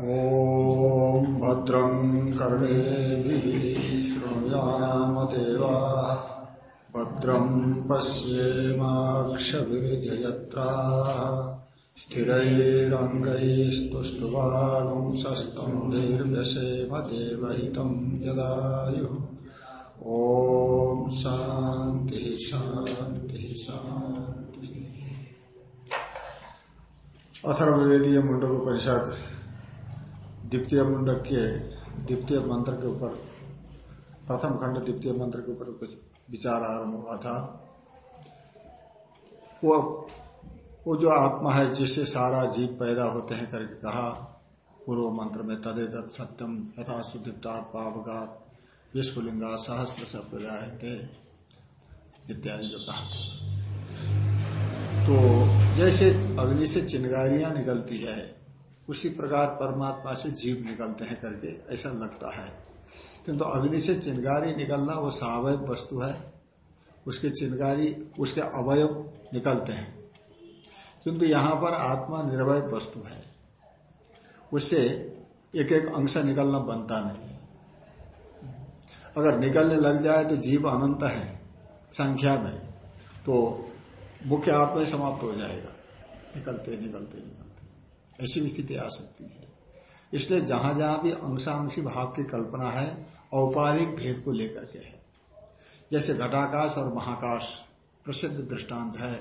ॐ भद्रं कर्णेभिः शृणुयामदेवा भद्रं पश्येमाक्षभिर्यजत्राः स्थिरैरङ्गैस्तुष्टुवागुंसस्तम्भिर्व्यसेम देवहितं जदायुः ॐ शान्तिः शान्तिः शान्तिः। अथर्ववेदीय मुंडक परिषद द्वितीय मुंडक के द्वितीय मंत्र के ऊपर, प्रथम खंड द्वितीय मंत्र के ऊपर कुछ विचार आरंभ हुआ था। वो वो जो आत्मा है, जिससे सारा जीव पैदा होते हैं करके कहा, पूर्व मंत्र में तदे तदेत सत्यम यथा सुदीप्ता पावगात विश्वलिंगा सहस्त्र संप्रदाय थे इत्यादि जो कहा था। तो जैसे अग्नि से चिंगारियाँ निकलती है उसी प्रकार परमात्मा से जीव निकलते हैं करके, ऐसा लगता है। किंतु अग्नि से चिंगारी निकलना वो स्वाभाविक वस्तु है। उसके चिंगारी, उसके अवयव निकलते हैं। किंतु यहाँ पर आत्मा निर्वय वस्तु है। उससे एक एक अंश निकलना बनता नहीं है। अगर निकलने लग जाए तो जीव अनंत है संख्या में तो मुख्य आत्मा समाप्त हो जाएगा। निकलते निकलते निकलते। ऐसी स्थिति आ सकती है। इसलिए जहाँ जहाँ भी अंशांशी भाव की कल्पना है औपाधिक भेद को लेकर के है। जैसे घटाकाश और महाकाश प्रसिद्ध दृष्टांत है।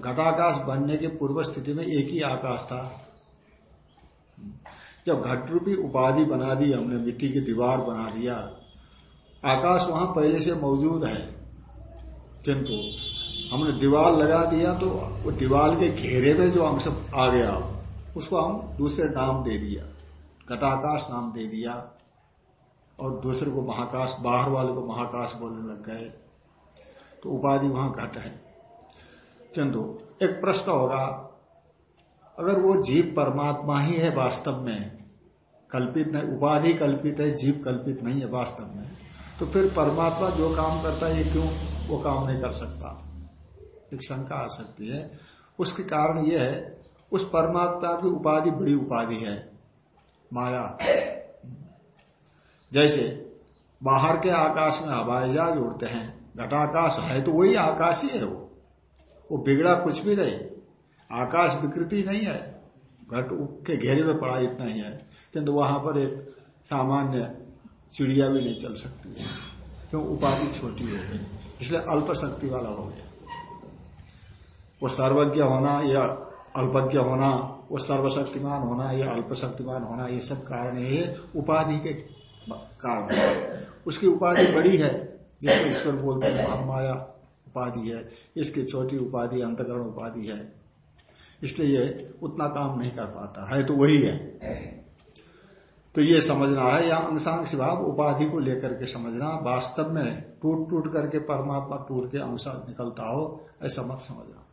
घटाकाश बनने के पूर्व स्थिति में एक ही आकाश था। जब घट रूपी उपाधि बना दी, हमने मिट्टी की दीवार बना दिया आकाश वहाँ पहले से मौजूद है। किंतु हमने दीवार लगा दिया तो वो दीवार के घेरे में जो अंश आ गया उसको हम दूसरे नाम दे दिया। घटाकाश नाम दे दिया और दूसरे को महाकाश, बाहर वाले को महाकाश बोलने लग गए। तो उपाधि वहाँ घट है। किंतु एक प्रश्न होगा, अगर वो जीव परमात्मा ही है वास्तव में, कल्पित नहीं, उपाधि कल्पित है, जीव कल्पित नहीं है वास्तव में तो फिर परमात्मा जो काम करता है, ये क्यों वो काम नहीं कर सकता? एक शंका आ सकती है। उसके कारण यह है उस परमात्मा की उपाधि बड़ी उपाधि है। माया। जैसे बाहर के आकाश में हवाई जहाज़ उड़ते हैं, घटाकाश है तो वही आकाश ही है वो। वो बिगड़ा कुछ भी नहीं। आकाश विकृति नहीं है। घट के घेरे में पड़ा इतना ही है। किंतु वहाँ पर एक सामान्य चिड़िया भी नहीं चल सकती है। क्यों? उपाधि छोटी हो गई। इसलिए अल्प शक्ति वाला हो गया। वो सर्वज्ञ होना या अल्पज्ञ होना, वो सर्वशक्तिमान होना, या अल्पशक्तिमान होना, ये सब कारण है, उपाधि के कारण है। उसकी उपाधि बड़ी है, जिसको ईश्वर बोलते हैं, महामाया उपाधि है। इसकी छोटी उपाधि, अंतकरण उपाधि है। इसलिए ये उतना काम नहीं कर पाता, है तो वही है। तो ये समझना है, या अंशांश भाव उपाधि को लेकर के समझना, वास्तव में टूट टूट करके परमात्मा टूट के अंश निकलता हो, ऐसा मत समझना।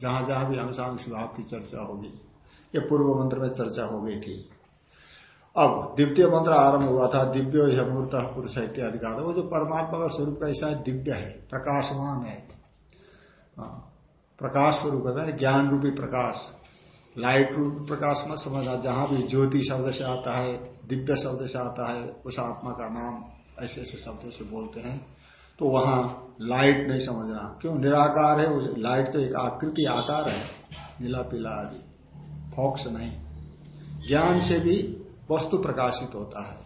जहाँ जहाँ भी अंशांश भाव की चर्चा होगी ये पूर्व मंत्र में चर्चा हो गई थी। अब द्वितीय मंत्र आरंभ हुआ था, दिव्य मूर्त पुरुष इत्यादि का। वो जो परमात्मा का स्वरूप कैसा है दिव्य है, प्रकाशमान है। प्रकाश स्वरूप है मैंने ज्ञान रूपी प्रकाश। लाइट रूप प्रकाश मत समझना, जहाँ भी ज्योति शब्द से आता है, दिव्य शब्द से आता है, उस आत्मा का नाम ऐसे ऐसे शब्दों से बोलते हैं। तो वहाँ लाइट नहीं समझना क्यों? निराकार है, उस लाइट तो एक आकृति आकार है, नीला, पीला आदि। फॉक्स नहीं। ज्ञान से भी वस्तु प्रकाशित होता है।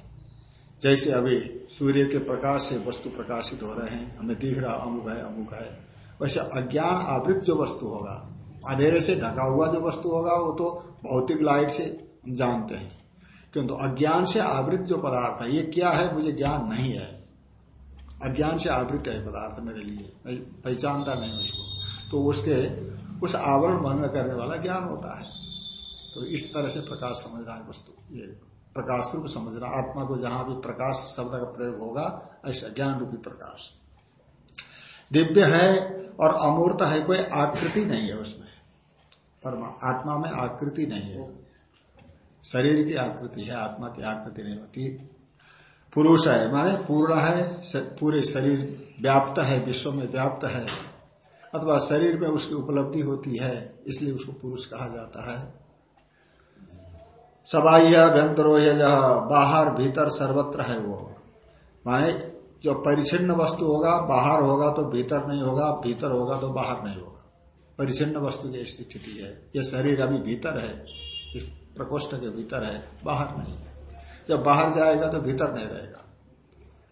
जैसे अभी सूर्य के प्रकाश से वस्तु प्रकाशित हो रहे हैं, हमें दिख रहा, अमुक है अमुक है। वैसे अज्ञान आवृत जो वस्तु होगा, अंधेरे से ढका हुआ जो वस्तु होगा, वो तो भौतिक लाइट से जानते हैं। किंतु अज्ञान से आवृत जो पदार्थ है, ये क्या है? मुझे ज्ञान नहीं है। अज्ञान से आवृत है पदार्थ मेरे लिए। पहचानता नहीं उसको। तो उसके, उस आवरण भंग करने वाला ज्ञान होता है। तो इस तरह से प्रकाश समझ रहा है वस्तु। ये प्रकाश रूप समझ रहा आत्मा को जहाँ भी प्रकाश शब्द का प्रयोग होगा, ऐसा ज्ञान रूपी प्रकाश। दिव्य है और अमूर्त है, कोई आकृति नहीं है उसमें। परमा, आत्मा में आकृति नहीं है। शरीर की आकृति है, आत्मा की आकृति नहीं होती। पुरुष है, माने पूर्ण है पूरे शरीर व्याप्त है, विश्व में व्याप्त है, अथवा शरीर में उसकी उपलब्धि होती है, इसलिए उसको पुरुष कहा जाता है। सबाह्य यह बाहर भीतर सर्वत्र है वो। माने जो परिचिन्न वस्तु होगा, बाहर होगा तो भीतर नहीं होगा, भीतर होगा तो बाहर नहीं होगा। परिचिन्न वस्तु की स्थिति है। ये शरीर अभी भीतर है, इस प्रकोष्ठ के भीतर है, बाहर नहीं है। जब बाहर जाएगा तो भीतर नहीं रहेगा।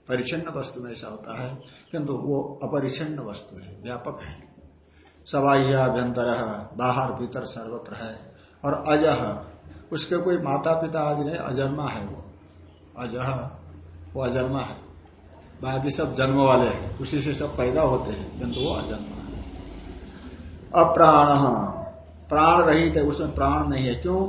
परिचिन्न वस्तु में ऐसा होता है, किंतु वो अपरिचिन्न वस्तु है, व्यापक है। सबाह्य अभ्यंतर बाहर भीतर सर्वत्र है, और अजह उसके कोई माता पिता आदि नहीं, अजन्मा है वो। अजह वो अजन्मा है। बाकी सब जन्म वाले हैं, उसी से सब पैदा होते हैं, किंतु वो अजन्मा है। अप्राण, प्राण रहित है, उसमें प्राण नहीं है। क्यों?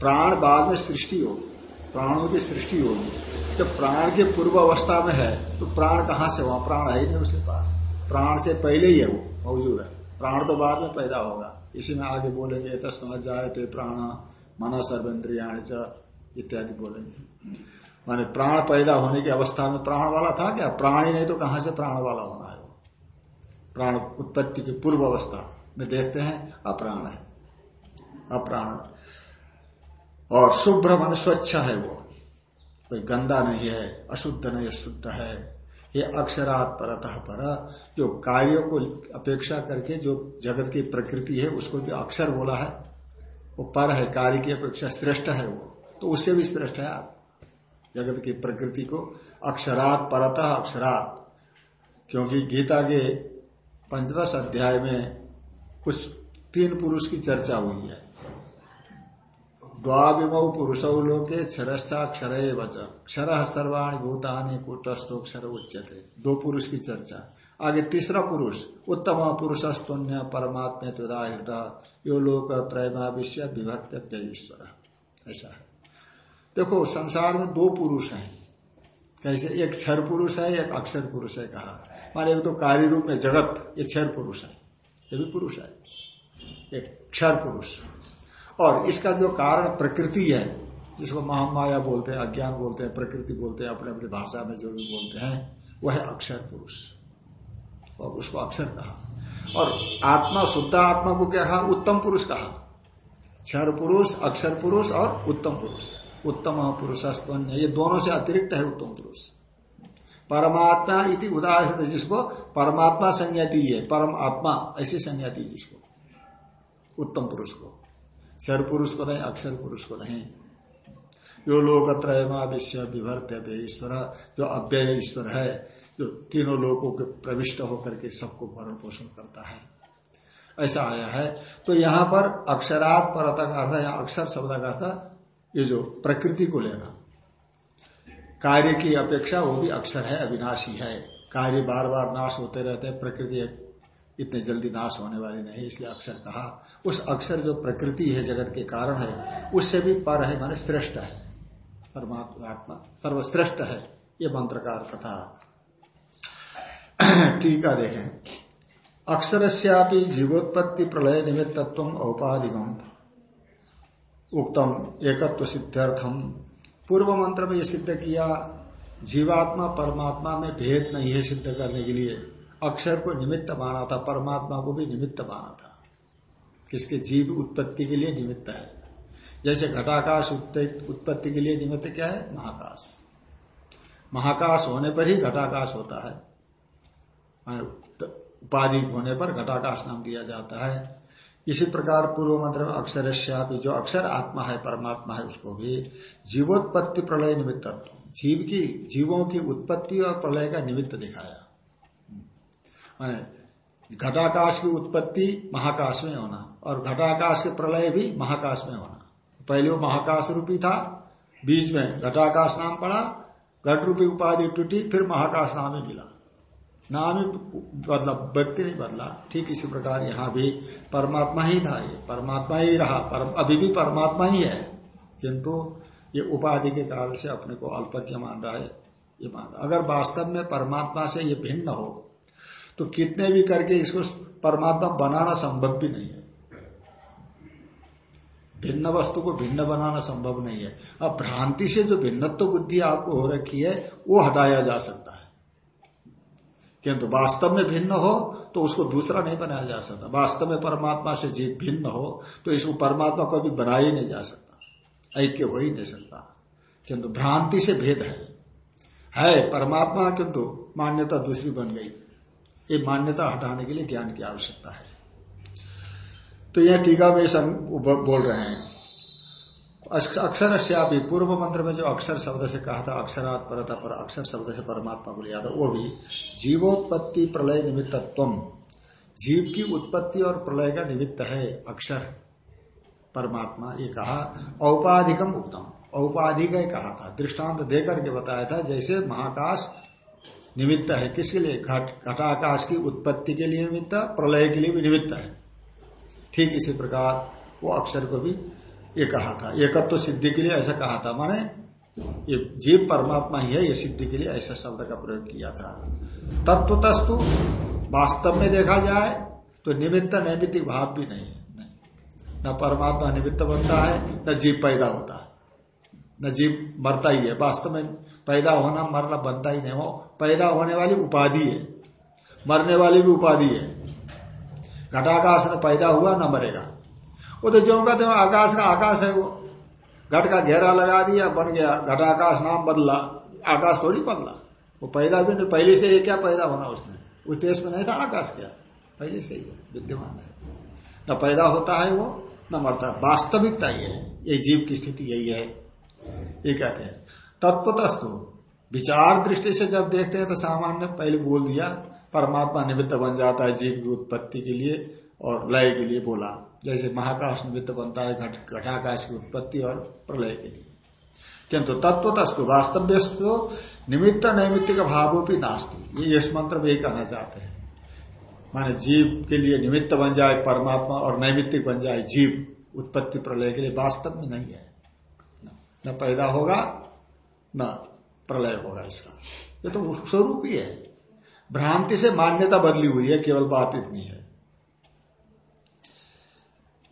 प्राण बाद में सृष्टि होगी। प्राणों की सृष्टि होगी। जब प्राण के पूर्व अवस्था में है तो प्राण कहाँ से, वहाँ प्राण है ही नहीं उसके पास। प्राण से पहले ही है वो, मौजूद है। प्राण तो बाद में पैदा होगा। इसी में आगे बोलेंगे, तस्मात जाए थे प्राण, मना सर्वेन्द्रिया इत्यादि बोलेंगे। माने प्राण पैदा होने की अवस्था में प्राण वाला था क्या? प्राण ही नहीं तो कहाँ से प्राण वाला होना है प्राण उत्पत्ति की पूर्व अवस्था में देखते हैं, अप्राण है। अप्राण। और शुभ्र मन स्वच्छ है वो। कोई गंदा नहीं है, अशुद्ध नहीं शुद्ध है। ये अक्षरात परतः पर, जो कार्यों को अपेक्षा करके जो जगत की प्रकृति है, उसको भी अक्षर बोला है, वो पर है, कार्य की अपेक्षा श्रेष्ठ है वो। तो उससे भी श्रेष्ठ है आत्मा। जगत की प्रकृति को अक्षरात परतः अक्षरात। क्योंकि गीता के पंचदश अध्याय में कुछ तीन पुरुष की चर्चा हुई है। द्वाविमौ पुरुषौ लोके क्षरश्चाक्षर वच क्षर सर्वाणी भूतानी कुटस्थोक्षर उच्यते। दो पुरुष की चर्चा। आगे तीसरा पुरुष, उत्तम पुरुष स्तुन्य परमात्मा तुदाहृत यो लोक त्रयमाविश्य विभक्त ईश्वर ऐसा है। देखो, संसार में दो पुरुष हैं। कैसे? एक क्षर पुरुष है, एक अक्षर पुरुष है कहा। माने एक तो कार्य रूप में जगत ये क्षर पुरुष है। ये भी पुरुष है। एक क्षर पुरुष। और इसका जो कारण प्रकृति है, जिसको महामाया बोलते हैं, अज्ञान बोलते हैं, प्रकृति बोलते हैं अपने अपनी भाषा में जो भी बोलते हैं, वह है अक्षर पुरुष। और उसको अक्षर कहा। और आत्मा शुद्ध आत्मा को क्या कहा उत्तम पुरुष कहा। क्षर पुरुष, अक्षर पुरुष और उत्तम पुरुष। उत्तम पुरुष ये दोनों से अतिरिक्त है उत्तम पुरुष। परमात्मा इति उदाहरण जिसको परमात्मा संज्ञा दी है, परम आत्मा, ऐसी संज्ञा दी जिसको, उत्तम पुरुष को। क्षर पुरुष को नहीं, अक्षर पुरुष को नहीं। जो लोग त्रयमा विश्व विभर्त ईश्वर, जो अव्यय ईश्वर है, जो तीनों लोगों के प्रविष्ट होकर के सबको भरण पोषण करता है। ऐसा आया है। तो यहाँ पर अक्षरात पर अर्थ या अक्षर शब्द का अर्थ, ये जो प्रकृति को लेना। कार्य की अपेक्षा वो भी अक्षर है, अविनाशी है। कार्य बार बार नाश होते रहते हैं, प्रकृति इतने जल्दी नाश होने वाले नहीं, इसलिए अक्षर कहा, उस अक्षर जो प्रकृति है, जगत के कारण है, उससे भी पर है, माने श्रेष्ठ है। परमात्मा सर्वश्रेष्ठ है, ये मंत्र का अर्थ था टीका देखें। अक्षर जीवोत्पत्ति प्रलय निमित्तत्व औपाधिकम। उक्तम एकत्व सिद्ध्यर्थम। पूर्व मंत्र में यह सिद्ध किया, जीवात्मा परमात्मा में भेद नहीं है सिद्ध करने के लिए। अक्षर को निमित्त माना था, परमात्मा को भी निमित्त माना था। किसके जीव उत्पत्ति के लिए निमित्त है। जैसे घटाकाश उत्पत्ति के लिए निमित्त क्या है? महाकाश। महाकाश होने पर ही घटाकाश होता है। उपाधि होने पर घटाकाश नाम दिया जाता है। इसी प्रकार पूर्व मंत्र में अक्षर जो अक्षर आत्मा है, परमात्मा है, उसको भी जीवोत्पत्ति प्रलय निमित्त जीव की जीवों की उत्पत्ति और प्रलय का निमित्त दिखाया। माने घटाकाश की उत्पत्ति महाकाश में होना और घटाकाश के प्रलय भी महाकाश में होना। पहले वो महाकाश रूपी था बीच में घटाकाश नाम पड़ा घट रूपी उपाधि टूटी फिर महाकाश नाम ही मिला। नाम ही बदला व्यक्ति नहीं बदला। ठीक इसी प्रकार यहाँ भी परमात्मा ही था ये परमात्मा ही रहा पर, अभी भी परमात्मा ही है। किंतु ये उपाधि के कारण से अपने को अल्पज्ञ मान रहा है ये मान अगर वास्तव में परमात्मा से ये भिन्न हो तो कितने भी करके इसको परमात्मा बनाना संभव भी नहीं है। भिन्न वस्तु को भिन्न बनाना संभव नहीं है। अब भ्रांति से जो भिन्नत्व बुद्धि आपको हो रखी है, वो हटाया जा सकता है। किंतु वास्तव में भिन्न हो तो उसको दूसरा नहीं बनाया जा सकता। वास्तव में परमात्मा से जीव भिन्न हो तो इसको परमात्मा को भी बनाया ही नहीं जा सकता। ऐक्य हो ही नहीं सकता। किंतु भ्रांति से भेद है। है, परमात्मा किंतु मान्यता दूसरी बन गई। ये मान्यता हटाने के लिए ज्ञान की आवश्यकता है। तो यह टीका में बोल रहे हैं। अक्षर श्यापी पूर्व मंत्र में जो अक्षर शब्द से कहा था, अक्षरात परता पर, अक्षर शब्द से परमात्मा को लिया था वो भी जीवोत्पत्ति प्रलय निमित्तत्व। जीव की उत्पत्ति और प्रलय का निमित्त है अक्षर। परमात्मा, ये कहा, औपाधिकम उत्तम औपाधिक कहा था, दृष्टांत देकर के बताया था, जैसे महाकाश निमित्त है। किसके लिए? घट, घटाकाश की उत्पत्ति के लिए निमित्त, प्रलय के लिए भी निमित्त है। ठीक इसी प्रकार वो अक्षर को भी ये कहा था। एकत्व तो सिद्धि के लिए ऐसा कहा था। माने ये जीव परमात्मा ही है, ये सिद्धि के लिए ऐसा शब्द का प्रयोग किया था। तत्व तस्तु वास्तव में देखा जाए तो निमित्त नैमित्तिक भाव भी नहीं है। न परमात्मा निमित्त बनता है, न जीव पैदा होता है। न जीव मरता ही है। वास्तव में पैदा होना, मरना बनता ही नहीं। हो पैदा होने वाली उपाधि है। मरने वाली भी उपाधि है। घटाकाश में पैदा हुआ, न मरेगा। वो तो जो कहते हैं, आकाश का आकाश है वो। घट का घेरा लगा दिया, बन गया। घटाकाश नाम बदला। आकाश थोड़ी बदला। वो पैदा भी नहीं, पहले से ही क्या पैदा होना उसने? उस देश में नहीं था आकाश क्या? पहले से ही है, विद्यमान है। न पैदा होता है वो, न मरता। वास्तविकता ये है। ये जीव की स्थिति यही है। ये कहते हैं तत्वतस्तु विचार दृष्टि से जब देखते हैं तो सामान्य पहले बोल दिया, परमात्मा निमित्त बन जाता है जीव की उत्पत्ति के लिए और लय के लिए बोला। जैसे महाकाश निमित्त बनता है, घट, घटाकाश की उत्पत्ति और प्रलय के लिए। किंतु तत्वतस्तु वास्तव्य निमित्त नैमित्तिक भावों भी नास्ती। ये इस मंत्र में यही कहना चाहते हैं। माने जीव के लिए निमित्त बन जाए परमात्मा और नैमित्तिक बन जाए जीव, उत्पत्ति प्रलय के लिए वास्तव में नहीं है। न पैदा होगा, न प्रलय होगा इसका। ये तो स्वरूप ही है। भ्रांति से मान्यता बदली हुई है, केवल बात इतनी है।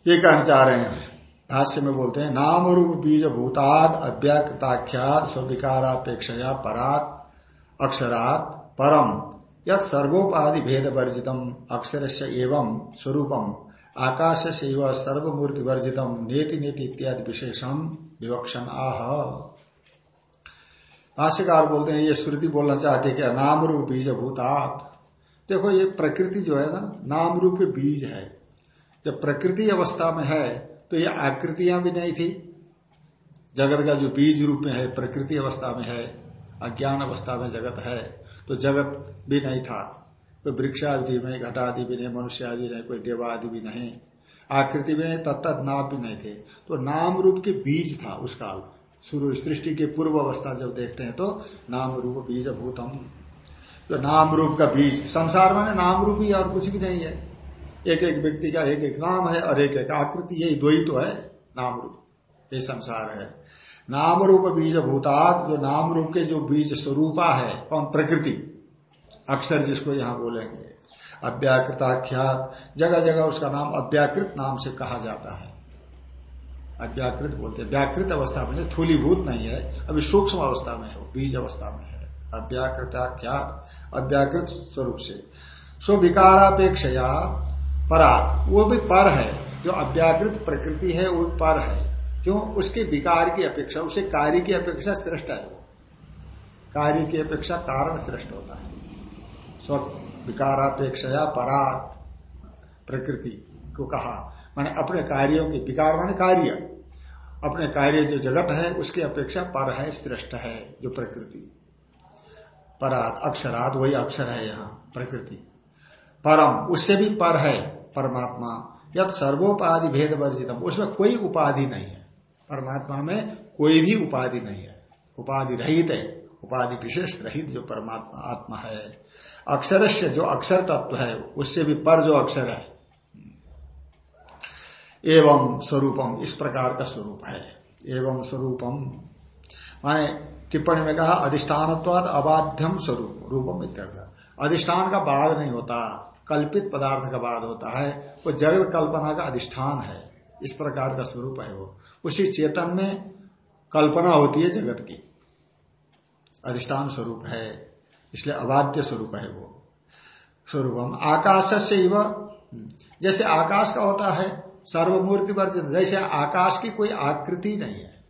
ये कहना चाह रहे हैं। भाष्य में बोलते हैं, नाम रूप बीज भूताद अव्याकृताख्यात स्विकारापेक्षया परात, अक्षरात, परम यद सर्वोपाधि भेद वर्जितम अक्षर से एवं स्वरूपम। आकाश से सर्वमूर्ति वर्जितम नेति नेति इत्यादि विशेषण विवक्षण आह। भाष्यकार बोलते हैं, ये श्रुति बोलना चाहते क्या? नाम रूप बीज भूतात देखो, ये प्रकृति जो है ना नाम रूप बीज है। जब प्रकृति अवस्था में है तो ये आकृतियाँ भी नहीं थी। जगत का जो बीज रूप में है, प्रकृति अवस्था में है, अज्ञान अवस्था में जगत है तो जगत भी नहीं था। कोई वृक्षादि में, घटादि भी नहीं मनुष्य आदि नहीं, कोई देवादि भी नहीं। आकृति में तत्त नाम भी नहीं थे। तो नाम रूप के बीज था उस काल शुरू सृष्टि के पूर्व अवस्था जब देखते हैं तो नाम रूप बीज भूतम तो नाम रूप का बीज, संसार में नाम रूप ही और कुछ भी नहीं है। एक एक व्यक्ति का एक एक नाम है और एक एक आकृति, यही दो ही तो है, नाम रूप। ये संसार है। नाम रूप बीज भूतात जो नाम रूप के जो बीज स्वरूपा है, कौन? प्रकृति। अक्षर जिसको यहाँ बोलेंगे। अव्याकृताख्यात। जगह जगह उसका नाम अव्याकृत नाम से कहा जाता है। अव्याकृत बोलते हैं। व्याकृत अवस्था में थूलीभूत नहीं है। अभी सूक्ष्म अवस्था में है, बीज अवस्था में है। अव्याकृताख्यात। अव्याकृत स्वरूप से। सो विकारापेक्षया परात। वो भी पर है। जो अव्याकृत प्रकृति है, वो पर है। क्यों? उसके विकार की अपेक्षा, उसे कार्य की अपेक्षा श्रेष्ठ है वो। कार्य की अपेक्षा कारण श्रेष्ठ होता है। स्व विकारापेक्षा परात प्रकृति को कहा। माने अपने कार्यों के विकार माने कार्य। अपने कार्य जो जगत है, उसकी अपेक्षा पर है, श्रेष्ठ है, जो प्रकृति। परात अक्षरात वही अक्षर है यहाँ, प्रकृति। परम, उससे भी पर है, परमात्मा। यद सर्वोपाधि भेद वर्जितम। उसमें कोई उपाधि नहीं है। परमात्मा में कोई भी उपाधि नहीं है। उपाधि रहित है। उपाधि विशेष रहित जो परमात्मा, आत्मा है। अक्षर से जो अक्षर तत्व है, उससे भी पर जो अक्षर है, एवं स्वरूपम, इस प्रकार का स्वरूप है। एवं स्वरूपम। माने टिप्पणी में कहा अधिष्ठान अबाध्यम स्वरूप, रूपम इत्यर्थ। अधिष्ठान का बाद नहीं होता, कल्पित पदार्थ का बाद होता है, वो जगत कल्पना का अधिष्ठान है, इस प्रकार का स्वरूप है वो। उसी चेतन में कल्पना होती है जगत की। अधिष्ठान स्वरूप है। इसलिए अबाध्य स्वरूप है वो। स्वरूपम आकाश से जैसे आकाश का होता है, सर्वमूर्ति वर्जित जैसे आकाश की कोई आकृति नहीं है।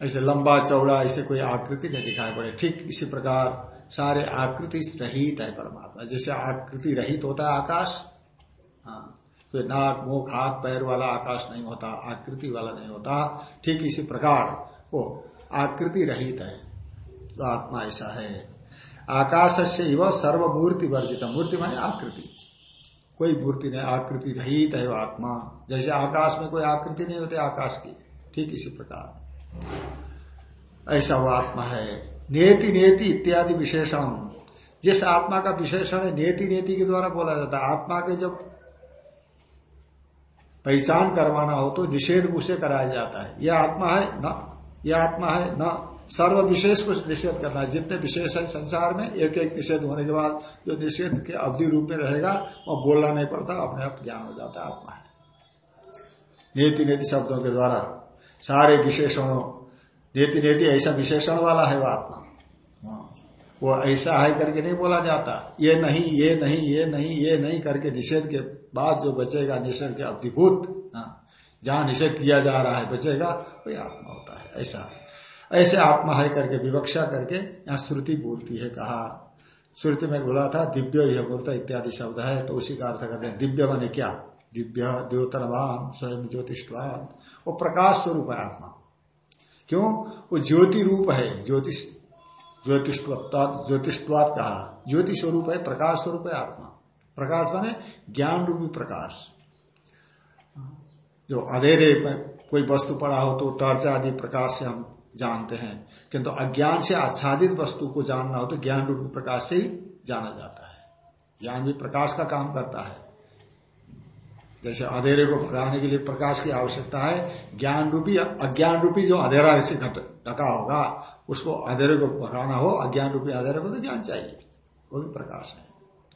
ऐसे लंबा चौड़ा, ऐसे कोई आकृति नहीं दिखाई पड़े। ठीक इसी प्रकार सारे आकृति रहित है परमात्मा। जैसे आकृति रहित होता है आकाश हाँ कोई नाक, मुख, हाथ, पैर वाला आकाश नहीं होता, आकृति वाला नहीं होता। ठीक इसी प्रकार वो आकृति रहित है। तो आत्मा ऐसा है। आकाश से सर्व सर्वमूर्ति वर्जित मूर्ति माने आकृति। कोई मूर्ति नहीं, आकृति रहित है आत्मा। जैसे आकाश में कोई आकृति नहीं होती, आकाश की। ठीक इसी प्रकार। ऐसा वो आत्मा है। नेति नेति इत्यादि विशेषण। जिस आत्मा का विशेषण है, नेति नेति के द्वारा बोला जाता है। आत्मा के जब पहचान करवाना हो तो निषेध उसे कराया जाता है। यह आत्मा है, न। यह आत्मा है, न। सर्व विशेष को निषेध करना है। जितने विशेष है संसार में एक एक निषेध होने के बाद जो निषेध के अवधि रूप में रहेगा, वह बोलना नहीं पड़ता, अपने आप ज्ञान हो जाता है, आत्मा है। नेति नेति शब्दों के द्वारा सारे विशेषणों नेति नेति ऐसा विशेषण वाला है वह आत्मा। हाँ। वो ऐसा है करके नहीं बोला जाता। ये नहीं ये नहीं ये नहीं ये नहीं करके निषेध के बाद जो बचेगा, निषेध के अवधिभूत हाँ। जहाँ निषेध किया जा रहा है, बचेगा, वही आत्मा होता है। ऐसा ऐसे आत्मा है करके, विवक्षा करके यहाँ श्रुति बोलती है, कहा, श्रुति में बोला था, दिव्य यह बोलता इत्यादि शब्द है। तो उसी का अर्थ करते हैं, दिव्य माने क्या? दिव्य द्योतरवान स्वयं ज्योतिषवान वो प्रकाश स्वरूप है आत्मा। क्यों? वो ज्योति रूप है, ज्योतिष ज्योतिषत्वात ज्योतिषवाद कहा। ज्योति स्वरूप है, प्रकाश स्वरूप है आत्मा। प्रकाश माने ज्ञान रूपी प्रकाश। जो अधेरे में कोई वस्तु पड़ा हो तो टॉर्च आदि प्रकाश से हम जानते हैं। किंतु अज्ञान से आच्छादित वस्तु को जानना हो तो ज्ञान रूपी प्रकाश से ही जाना जाता है। ज्ञान भी प्रकाश का काम करता है। जैसे अंधेरे को भगाने के लिए प्रकाश की आवश्यकता है। ज्ञान रूपी, अज्ञान रूपी जो अंधेरा से ढका होगा, उसको अंधेरे को भगाना हो, अज्ञान रूपी अंधेरे को तो ज्ञान चाहिए। वो भी प्रकाश है।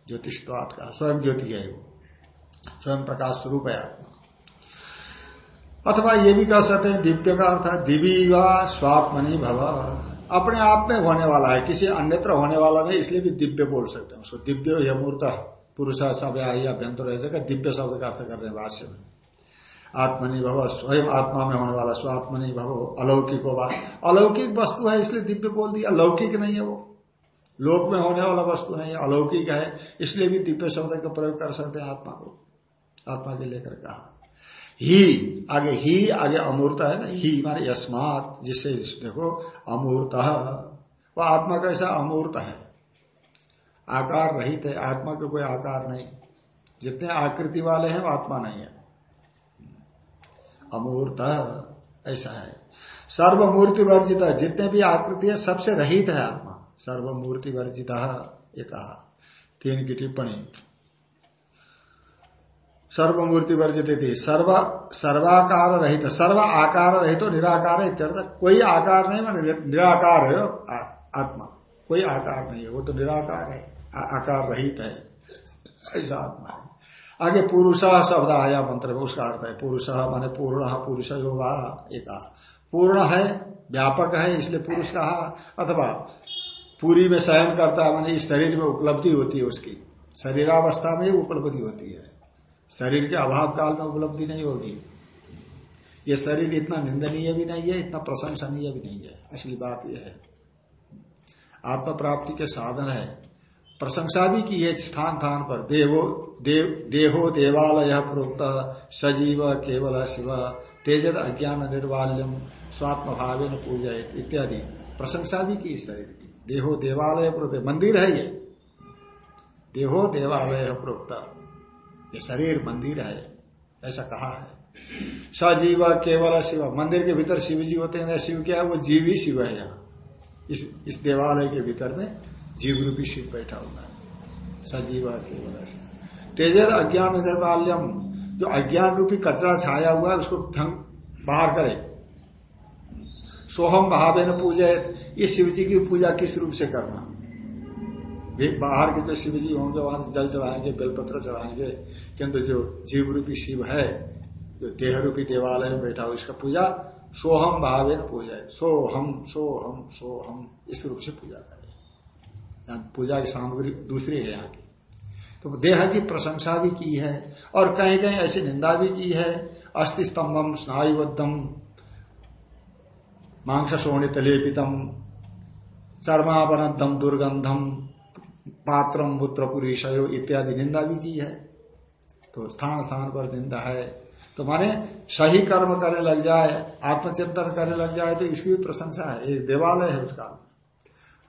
ज्योतिषवाद का, स्वयं ज्योति है वो। स्वयं प्रकाश स्वरूप है आत्मा। अथवा ये भी कह सकते हैं, दिव्य का अर्थ है, दिवी व स्वात्मनि भव। अपने आप में होने वाला है, किसी अन्यत्र होने वाला नहीं, इसलिए भी दिव्य बोल सकते हैं उसको। दिव्य यह मूर्त पुरुष सब अभ्यंतर जगह दिव्य शब्द का अर्थ कर रहे हैं भाष्य में आत्मनि भव, स्वयं आत्मा में होने वाला स्वात्मनि भव, अलौकिक होगा। अलौकिक वस्तु है, इसलिए दिव्य बोल दिया, अलौकिक नहीं है वो। लोक में होने वाला वस्तु नहीं है, अलौकिक है, इसलिए भी दिव्य शब्द का प्रयोग कर सकते हैं आत्मा को। आत्मा के लेकर कहा। ही, आगे ही, आगे अमूर्त है ना, ही माने यस्मात जिससे देखो, अमूर्त वह आत्मा कैसा अमूर्त है? आकार रहित है, आत्मा का कोई आकार नहीं। जितने आकृति वाले हैं, वो आत्मा नहीं है। अमूर्त ऐसा है। सर्वमूर्ति वर्जित जितने भी आकृति है, सबसे रहित है आत्मा। सर्वमूर्ति वर्जित ये कहा। तीन की टिप्पणी। सर्वमूर्ति वर्जित थी। सर्व सर्वाकार रहित सर्व आकार रहित निराकार है कोई आकार नहीं, मान निराकार है आत्मा। कोई आकार नहीं है, वो तो निराकार है आकार रहित है। ऐसा आत्मा है। आगे पुरुष शब्द आया मंत्र में, उसका अर्थ है पुरुष, माने पूर्ण, पुरुष योगा, एक पूर्ण है, व्यापक है, इसलिए पुरुष कहा, अथवा पूरी में शयन करता है माने शरीर में उपलब्धि होती है उसकी। शरीरावस्था में उपलब्धि होती है। शरीर के अभाव काल में उपलब्धि नहीं होगी। ये शरीर इतना निंदनीय भी नहीं है, इतना प्रशंसनीय भी नहीं है। असली बात यह है। आत्म प्राप्ति के साधन है। प्रशंसा भी की है स्थान स्थान पर। देवो, देव, देहो देवालय प्रोक्त सजीव केवल शिव। तेजद अज्ञान निर्वाल्यम स्वात्म भावे न इत्यादि। प्रशंसा भी की शरीर की। देहो देवालय प्रोक्त। मंदिर है ये। देहो देवालय प्रोक्त। ये शरीर मंदिर है, ऐसा कहा है। सजीव केवल शिव, मंदिर के भीतर शिव जी होते हैं शिव क्या है? वो जीव ही शिव है यहाँ। इस इस देवालय के भीतर में जीव रूपी शिव बैठा हुआ है। सजीव केवल शिव। तेजर अज्ञान निर्माल्यम जो अज्ञान रूपी कचरा छाया हुआ है, उसको बाहर करे। सोहम भावे न पूजा ये शिव जी की पूजा किस रूप से करना? बाहर के जो शिव जी होंगे, वहाँ जल चढ़ाएँगे, बेलपत्र चढ़ाएँगे किंतु जो जीव रूपी शिव है, जो देह रूपी देवालय में बैठा हो इसका पूजा सोहम भावे न पूजा है। सोहम सोहम सोहम, इस रूप से पूजा करें। पूजा की सामग्री दूसरी है यहाँ की। तो देह की प्रशंसा भी की है, और कहीं कहीं ऐसी निंदा भी की है। अस्थि स्तंभम स्नायुबद्धम मांस शोणित लेपितम चर्मावनदम दुर्गंधम पात्रम मूत्र पुरीषयो इत्यादि निंदा भी की है। तो स्थान स्थान पर निंदा है। तो माने सही कर्म करने लग जाए, आत्मचिंतन करने लग जाए तो इसकी भी प्रशंसा है। एक देवालय है उसका।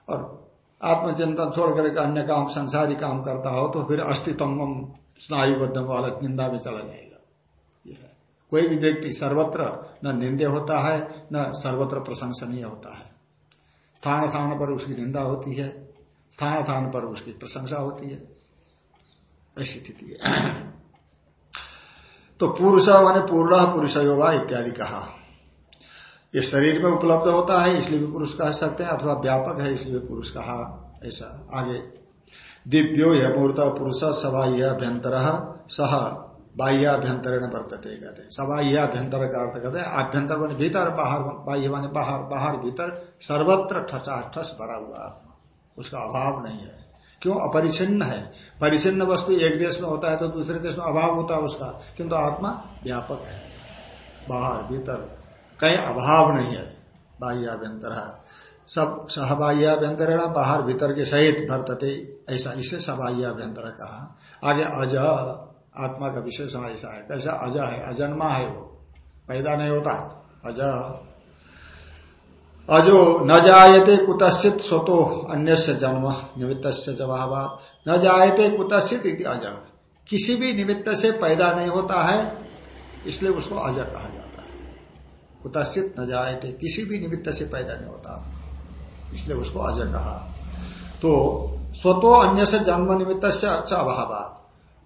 और आत्मचिंतन छोड़ कर अन्य काम, संसारी काम करता हो तो फिर अस्तित्व स्नायुबद्ध वाला निंदा में चला जाएगा। यह है। कोई भी व्यक्ति सर्वत्र न निंदे होता है, न सर्वत्र प्रशंसनीय होता है। स्थान स्थान पर उसकी निंदा होती है। स्थान पर उसकी प्रशंसा होती है। ऐसी स्थिति है। तो पुरुष माने पूर्ण, पुरुष योगा इत्यादि कहा। ये शरीर में उपलब्ध होता है, इसलिए भी पुरुष कह सकते हैं, अथवा व्यापक है, इसलिए पुरुष कहा, ऐसा आगे। दिव्यो यह मूर्त पुरुष सबाह्यभ्यंतर सह बाह्याभ्यंतरण वर्तते कहते सबाह्याभ्यंतर का अर्थ कहते हैं आभ्यंतर मान भीतर, बाहर, बाह्य माने बाहर बाहर भीतर, सर्वत्र ठस भरा हुआ। उसका अभाव नहीं है। क्यों? अपरिचिन्न है। परिचिन्न वस्तु एक देश में होता है तो दूसरे देश में अभाव होता है उसका। किंतु आत्मा व्यापक है। बाहर, भीतर कहीं अभाव नहीं है। बाह्याभ्यंतर सब सहबाह्याभ्यंतर बाहर, भीतर के सहित भरतते ऐसा इसे सबाह्याभ्यंतर कहा। आगे अज, आत्मा का विशेषण ऐसा है। कैसा? अज है, अजन्मा है वो। पैदा नहीं होता। अज। अजो न जायते कुतश्चित स्वतो अन्य जन्म निमित्त से जवाब न जायते कुतश्चित अज। किसी भी निमित्त से पैदा नहीं होता है, इसलिए उसको अज कहा जाता है। कुतश्चित न जायते, किसी भी निमित्त से पैदा नहीं होता। इसलिए उसको अज कहा। तो स्वतो अन्य से जन्म निमित्त से अच्छा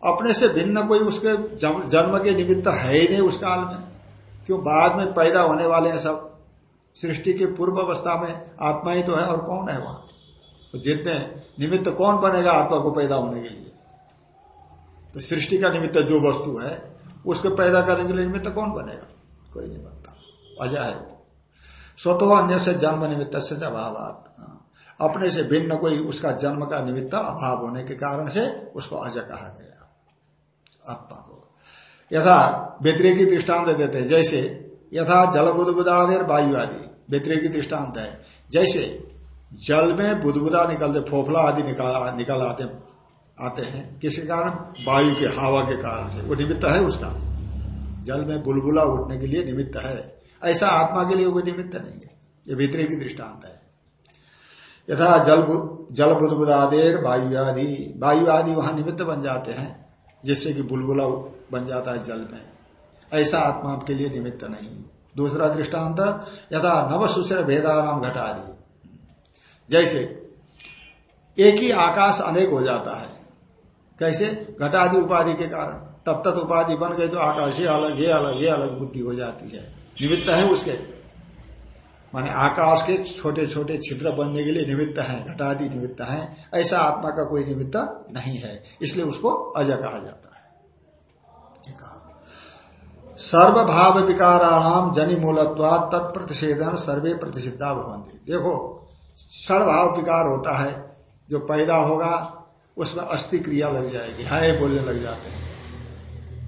अपने से भिन्न कोई उसके जन्म के निमित्त है ही नहीं उस काल में। क्यों? बाद में पैदा होने वाले हैं सब। सृष्टि के पूर्व अवस्था में आत्मा ही तो है और कौन है वहाँ? तो जितने निमित्त कौन बनेगा आत्मा को पैदा होने के लिए? तो सृष्टि का निमित्त जो वस्तु है, उसको पैदा करने के लिए निमित्त कौन बनेगा? कोई नहीं बनता। अजय है वो। स्वतः अन्य से जन्म निमित्त से अभाव। अपने से भिन्न कोई उसका जन्म का निमित्त अभाव होने के कारण से उसको अजय कहा गया। आत्मा को। यथा व्यतिरेकी दृष्टांत देते हैं। जैसे यथा जल बुदबुदादेर वायु आदि व्यतिरेकी दृष्टांत है। जैसे जल में बुदबुदा निकलते, फोफला आदि निकाल, निकल आते आते हैं किसी कारण? वायु के, हवा के कारण से। वो निमित्त है उसका। जल में बुलबुला उठने के लिए निमित्त है। ऐसा आत्मा के लिए कोई निमित्त नहीं है। ये भीतरे की दृष्टांत है। यथा जल जल बुदबुदादेर वायु आदि वायु आदि वहाँ निमित्त बन जाते हैं, जिससे कि बुलबुला बन जाता है जल में। ऐसा आत्मा के लिए निमित्त नहीं। दूसरा दृष्टांत, यथा नव सुशर भेदाराम घटादि। जैसे, एक ही आकाश अनेक हो जाता है। कैसे? घटादि उपाधि के कारण। तब तक उपाधि बन गई तो आकाश ये अलग ये अलग ये अलग बुद्धि हो जाती है। निमित्त है उसके। माने आकाश के छोटे छोटे छिद्र बनने के लिए निमित्त है, घटादि निमित्त है। ऐसा आत्मा का कोई निमित्त नहीं है। इसलिए उसको अज कहा जाता है। सर्वभाव विकाराणाम जनि मूलत्वा तत्प्रतिषेधन सर्वे प्रतिषिद्धा भवंती देखो सर्वभाव विकार होता है, जो पैदा होगा, उसमें अस्थि क्रिया लग जाएगी हाय बोलने लग जाते हैं।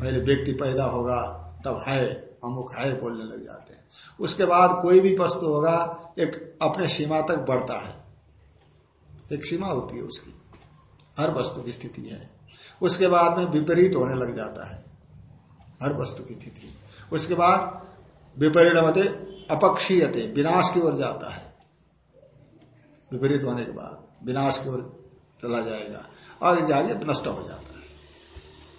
पहले व्यक्ति पैदा होगा, तब हाय अमुक हाय बोलने लग जाते हैं। उसके बाद कोई भी वस्तु होगा, एक अपने सीमा तक बढ़ता है। एक सीमा होती है उसकी। हर वस्तु की स्थिति है। उसके बाद में विपरीत होने लग जाता है। हर वस्तु की स्थिति। उसके बाद विपरीत अपक्षीयते, विनाश की ओर जाता है। विपरीत होने के बाद विनाश की ओर चला जाएगा और जाके नष्ट हो जाता है।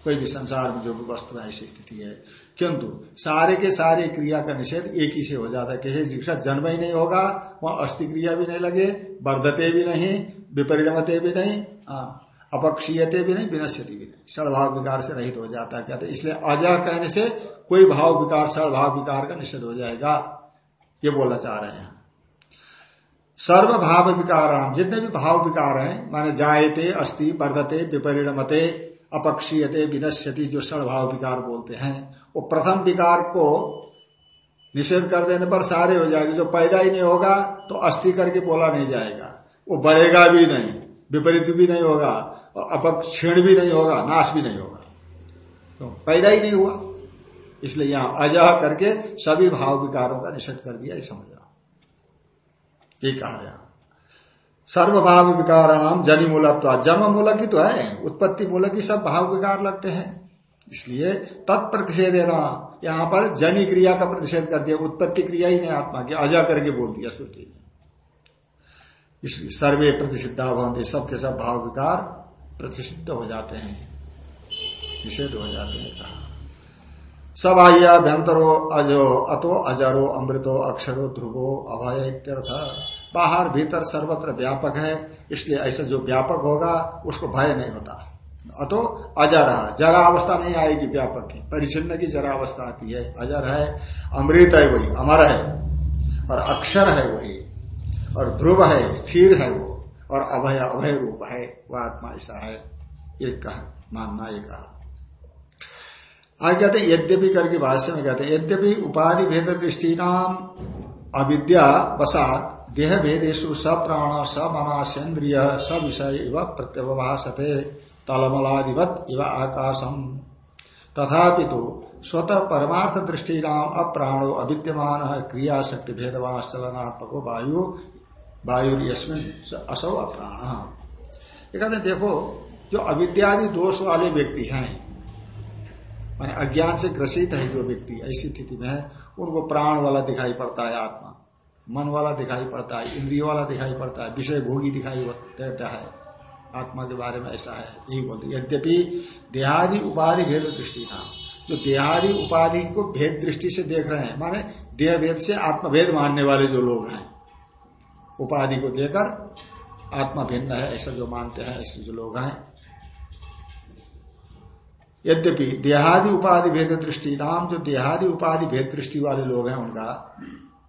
कोई भी संसार में जो भी वस्तु है, ऐसी स्थिति है। किंतु सारे के सारे क्रिया का निषेध एक ही से हो जाता है। किसी शिक्षा जन्म ही नहीं होगा, वहाँ अस्थि क्रिया भी नहीं लगे, वर्धते भी नहीं विपरिणमते भी नहीं। हाँ। अपक्षीयते भी नहीं, विनश्यति भी नहीं। सड़भाव विकार से रहित हो जाता है, कहते इसलिए अजह कहने से कोई भाव विकार सड़भाव विकार का निषेध हो जाएगा। ये बोलना चाह रहे हैं। सर्व भाव विकार जितने भी भाव विकार हैं, माने जायते अस्थि वर्धते, विपरिणमते, अपक्षीयते, विनश्यति, जो सड़भाव विकार बोलते हैं, वो प्रथम विकार को निषेध कर देने पर सारे हो जाएँगे। जो पैदा ही नहीं होगा तो अस्थि करके बोला नहीं जाएगा। वो बढ़ेगा भी नहीं, विपरीत भी नहीं होगा। और अपक्षीण भी नहीं होगा, नाश भी नहीं होगा। तो पैदा ही नहीं हुआ। इसलिए यहाँ अजह करके सभी भाव विकारों का निषेध कर दिया समझना ये कहा यहाँ सर्वभाव विकार नाम जनी मूलक जन्म मूलक ही तो है, उत्पत्ति मूलक ही सब भाव विकार लगते हैं। इसलिए तत्प्रतिषेध यहाँ पर जनी क्रिया का प्रतिषेध कर दिया, उत्पत्ति क्रिया ही नहीं, आत्मा की अजा करके बोल दिया श्रुति ने। इसलिए सर्वे प्रतिषिद्धा बनते सबके सब भाव विकार प्रतिषिद्ध हो जाते हैं। निषेध हो जाते हैं कहा। सब आह्याभ्यंतरो अजो अतो अजरो अमृतो अक्षरो ध्रुवो अभय इत्यर्थ। बाहर भीतर सर्वत्र व्यापक है, इसलिए ऐसा जो व्यापक होगा, उसको भय नहीं होता। अतो अजर है जरा अवस्था नहीं आएगी व्यापक की परिचिन्न की जरा अवस्था आती है। अजर है, अमृत है वही, अमर है, और अक्षर है वही, और ध्रुव है, स्थिर है वो। और अभय अभय रूप है, वह आत्मा ऐसा है। ये कहा, मानना ये कहा। आगे कहते हैं, यद्यपि करके भाष्य में कहते हैं, यद्यपि उपाधि भेद दृष्टि नाम अविद्या वसात, देह भेदेशु स प्राण, स मनासेन्द्रिय स विषय इव प्रत्यवभाषते तलमलादिवत इव आकाशम। तथापि तो स्वतः परमार्थ दृष्टि नाम अप्राणो अविद्यमान क्रिया शक्ति भेदवान चलनात्मको वायु असौ अप्राण ये कहते देखो, जो अविद्यादि दोष वाले व्यक्ति हैं, माने अज्ञान से ग्रसित है जो व्यक्ति, ऐसी स्थिति में है उनको प्राण वाला दिखाई पड़ता है आत्मा, मन वाला दिखाई पड़ता है, इंद्रिय वाला दिखाई पड़ता है विषय भोगी दिखाई देता है। आत्मा के बारे में ऐसा है, यही बोलते यद्यपि देहादि उपाधि भेद दृष्टि ना जो देहादि उपाधि को भेद दृष्टि से देख रहे हैं, माने देह भेद से आत्मभेद मानने वाले जो लोग हैं उपाधि को देकर आत्मा भिन्न है, ऐसा जो मानते हैं, ऐसे जो लोग हैं। यद्यपि देहादि उपाधि भेद दृष्टि, नाम जो देहादि उपाधि भेद दृष्टि वाले लोग हैं उनका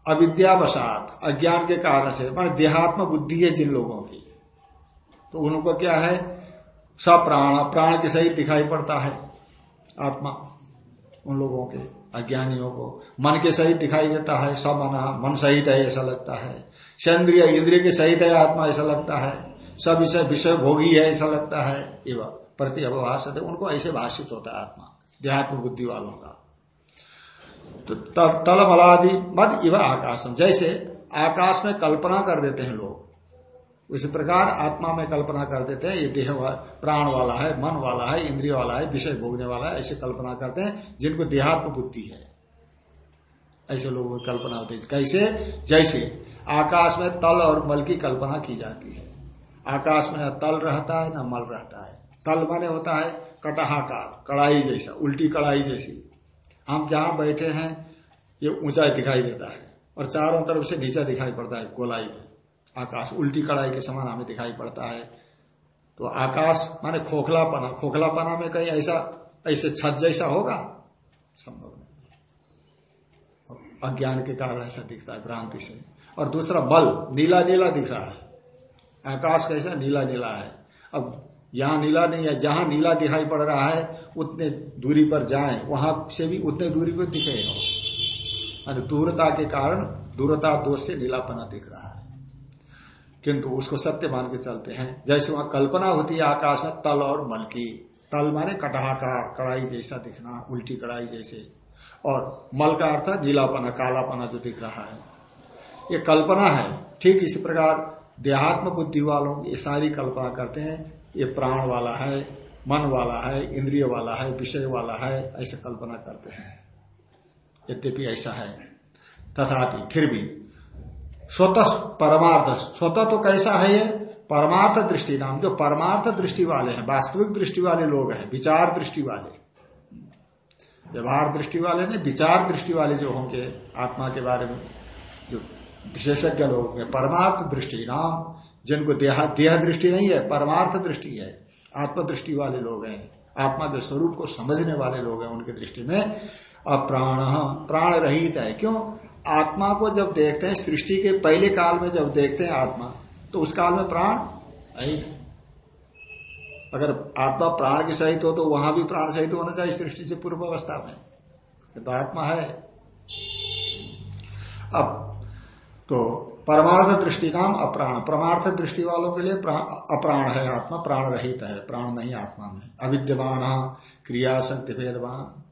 अविद्यावसात अज्ञान के कारण से, मान देहात्म बुद्धि है जिन लोगों की। तो उनको क्या है? सब प्राण प्राण के सहित दिखाई पड़ता है आत्मा उन लोगों के, अज्ञानियों को। मन के सहित दिखाई देता है, सब मना, मन सहित है, ऐसा लगता है। चंद्रिय इंद्रिय के सहित है, आत्मा ऐसा लगता है। सब विषय विषय भोगी है, ऐसा लगता है। एवं प्रति अवभाषित है, उनको ऐसे भाषित होता है आत्मा, देहात्म बुद्धि वालों का। तो तल मलादि मद इव आकाशम। जैसे आकाश में कल्पना कर देते हैं लोग, उसी प्रकार आत्मा में कल्पना कर देते हैं, ये देह प्राण वाला है, मन वाला है, इंद्रिय वाला है, विषय भोगने वाला है, ऐसे कल्पना करते हैं, जिनको देहात्म बुद्धि है। ऐसे लोगों की कल्पना होती है। कैसे? जैसे आकाश में तल और मल की कल्पना की जाती है। आकाश में न तल रहता है, न मल रहता है। तल माने होता है कटहाकार, कड़ाई जैसा, उल्टी कड़ाई जैसी। हम जहाँ बैठे हैं, ये ऊंचाई दिखाई देता है और चारों तरफ़ से नीचा दिखाई पड़ता है गोलाई में। आकाश उल्टी कड़ाई के समान हमें दिखाई पड़ता है। तो आकाश माने खोखलापना। खोखलापना में कहीं ऐसा, ऐसे छत जैसा होगा? संभव अज्ञान के कारण ऐसा दिखता है, भ्रांति से। और दूसरा, बल नीला नीला दिख रहा है। आकाश कैसा? नीला नीला है। अब यहाँ नीला नहीं है, जहाँ नीला दिखाई पड़ रहा है, उतने दूरी पर जाए। वहाँ से भी उतने दूरी पर दिखेगा दूरता के कारण दूरता दोष से नीलापना दिख रहा है। किंतु उसको सत्य मान के चलते हैं। जैसे वहाँ कल्पना होती है आकाश में, तल और मल की। तल माने कटहाकार कड़ाई जैसा दिखना, उल्टी कड़ाई जैसे। और मल का अर्थ नीलापना, कालापना जो दिख रहा है। ये कल्पना है। ठीक इसी प्रकार देहात्म बुद्धि वालों ये सारी कल्पना करते हैं। ये प्राण वाला है, मन वाला है, इंद्रिय वाला है, विषय वाला है, ऐसे कल्पना करते हैं। यद्यपि ऐसा है। तथापि फिर भी स्वतः परमार्थ, स्वतः तो कैसा है ये? परमार्थ दृष्टि नाम। जो परमार्थ दृष्टि वाले हैं, वास्तविक दृष्टि वाले लोग हैं, विचार दृष्टि वाले व्यवहार दृष्टि वाले ने विचार दृष्टि वाले जो होंगे आत्मा के बारे में, जो विशेषज्ञ लोग होंगे, परमार्थ दृष्टि, नाम, जिनको देहा, देह दृष्टि नहीं है, परमार्थ दृष्टि है आत्मदृष्टि वाले लोग हैं, आत्मा के स्वरूप को समझने वाले लोग हैं उनकी दृष्टि में, अप्राण प्राण रहित है, क्यों? आत्मा को जब देखते हैं, सृष्टि के पहले काल में जब देखते हैं आत्मा तो उस काल में प्राण है अगर आत्मा प्राण के सहित हो तो वहाँ भी प्राण सहित होना चाहिए सृष्टि से पूर्व अवस्था में। तो आत्मा है। अब तो परमार्थ दृष्टि नाम अप्राण। परमार्थ दृष्टि वालों के लिए अप्राण है आत्मा, प्राण रहित है। प्राण नहीं आत्मा में। अविद्यमान क्रिया शक्ति भेदवान।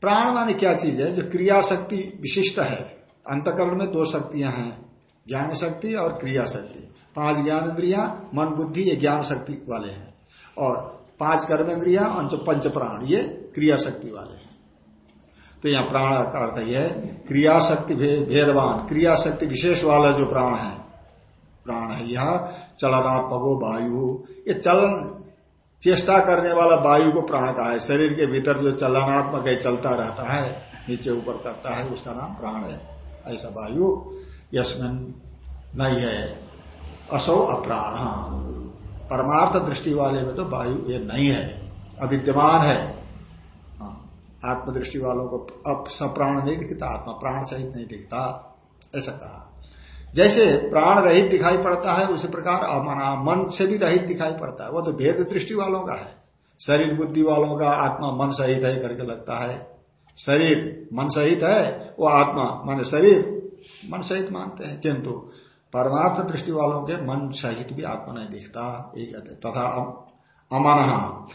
प्राण माने क्या चीज़ है? जो क्रिया शक्ति विशिष्ट है। अंतकरण में दो शक्तियाँ हैं। ज्ञान शक्ति और क्रिया शक्ति पाँच ज्ञान इंद्रिया, मन बुद्धि, ये ज्ञान शक्ति वाले हैं। और पाँच कर्म इंद्रिया और पंच प्राण, ये क्रिया शक्ति वाले हैं। तो यहाँ प्राण का अर्थ यह क्रिया शक्ति भेदवान क्रिया शक्ति विशेष वाला जो प्राण है प्राण है यह, चलनात्मको वायु। ये चलन, चेष्टा करने वाला वायु को प्राण का है। शरीर के भीतर जो चलनात्मक है, चलता रहता है, नीचे ऊपर करता है, उसका नाम प्राण है। ऐसा वायु यशमिन नहीं है असौ अप्राण। परमार्थ दृष्टि वाले में तो वायु ये नहीं है अविद्यमान है। हाँ, आत्मदृष्टि वालों को अब सप्राण नहीं दिखता आत्मा प्राण सहित नहीं दिखता ऐसा कहा। जैसे प्राण रहित दिखाई पड़ता है उसी प्रकार अमना मन से भी रहित दिखाई पड़ता है वो तो भेद दृष्टि वालों का है। शरीर बुद्धि वालों का आत्मा मन सहित है करके लगता है। शरीर मन सहित है वो आत्मा मान शरीर मन सहित मानते हैं किंतु परमार्थ दृष्टि वालों के मन सहित भी आत्मा नहीं दिखता ये कहते तथा अमन।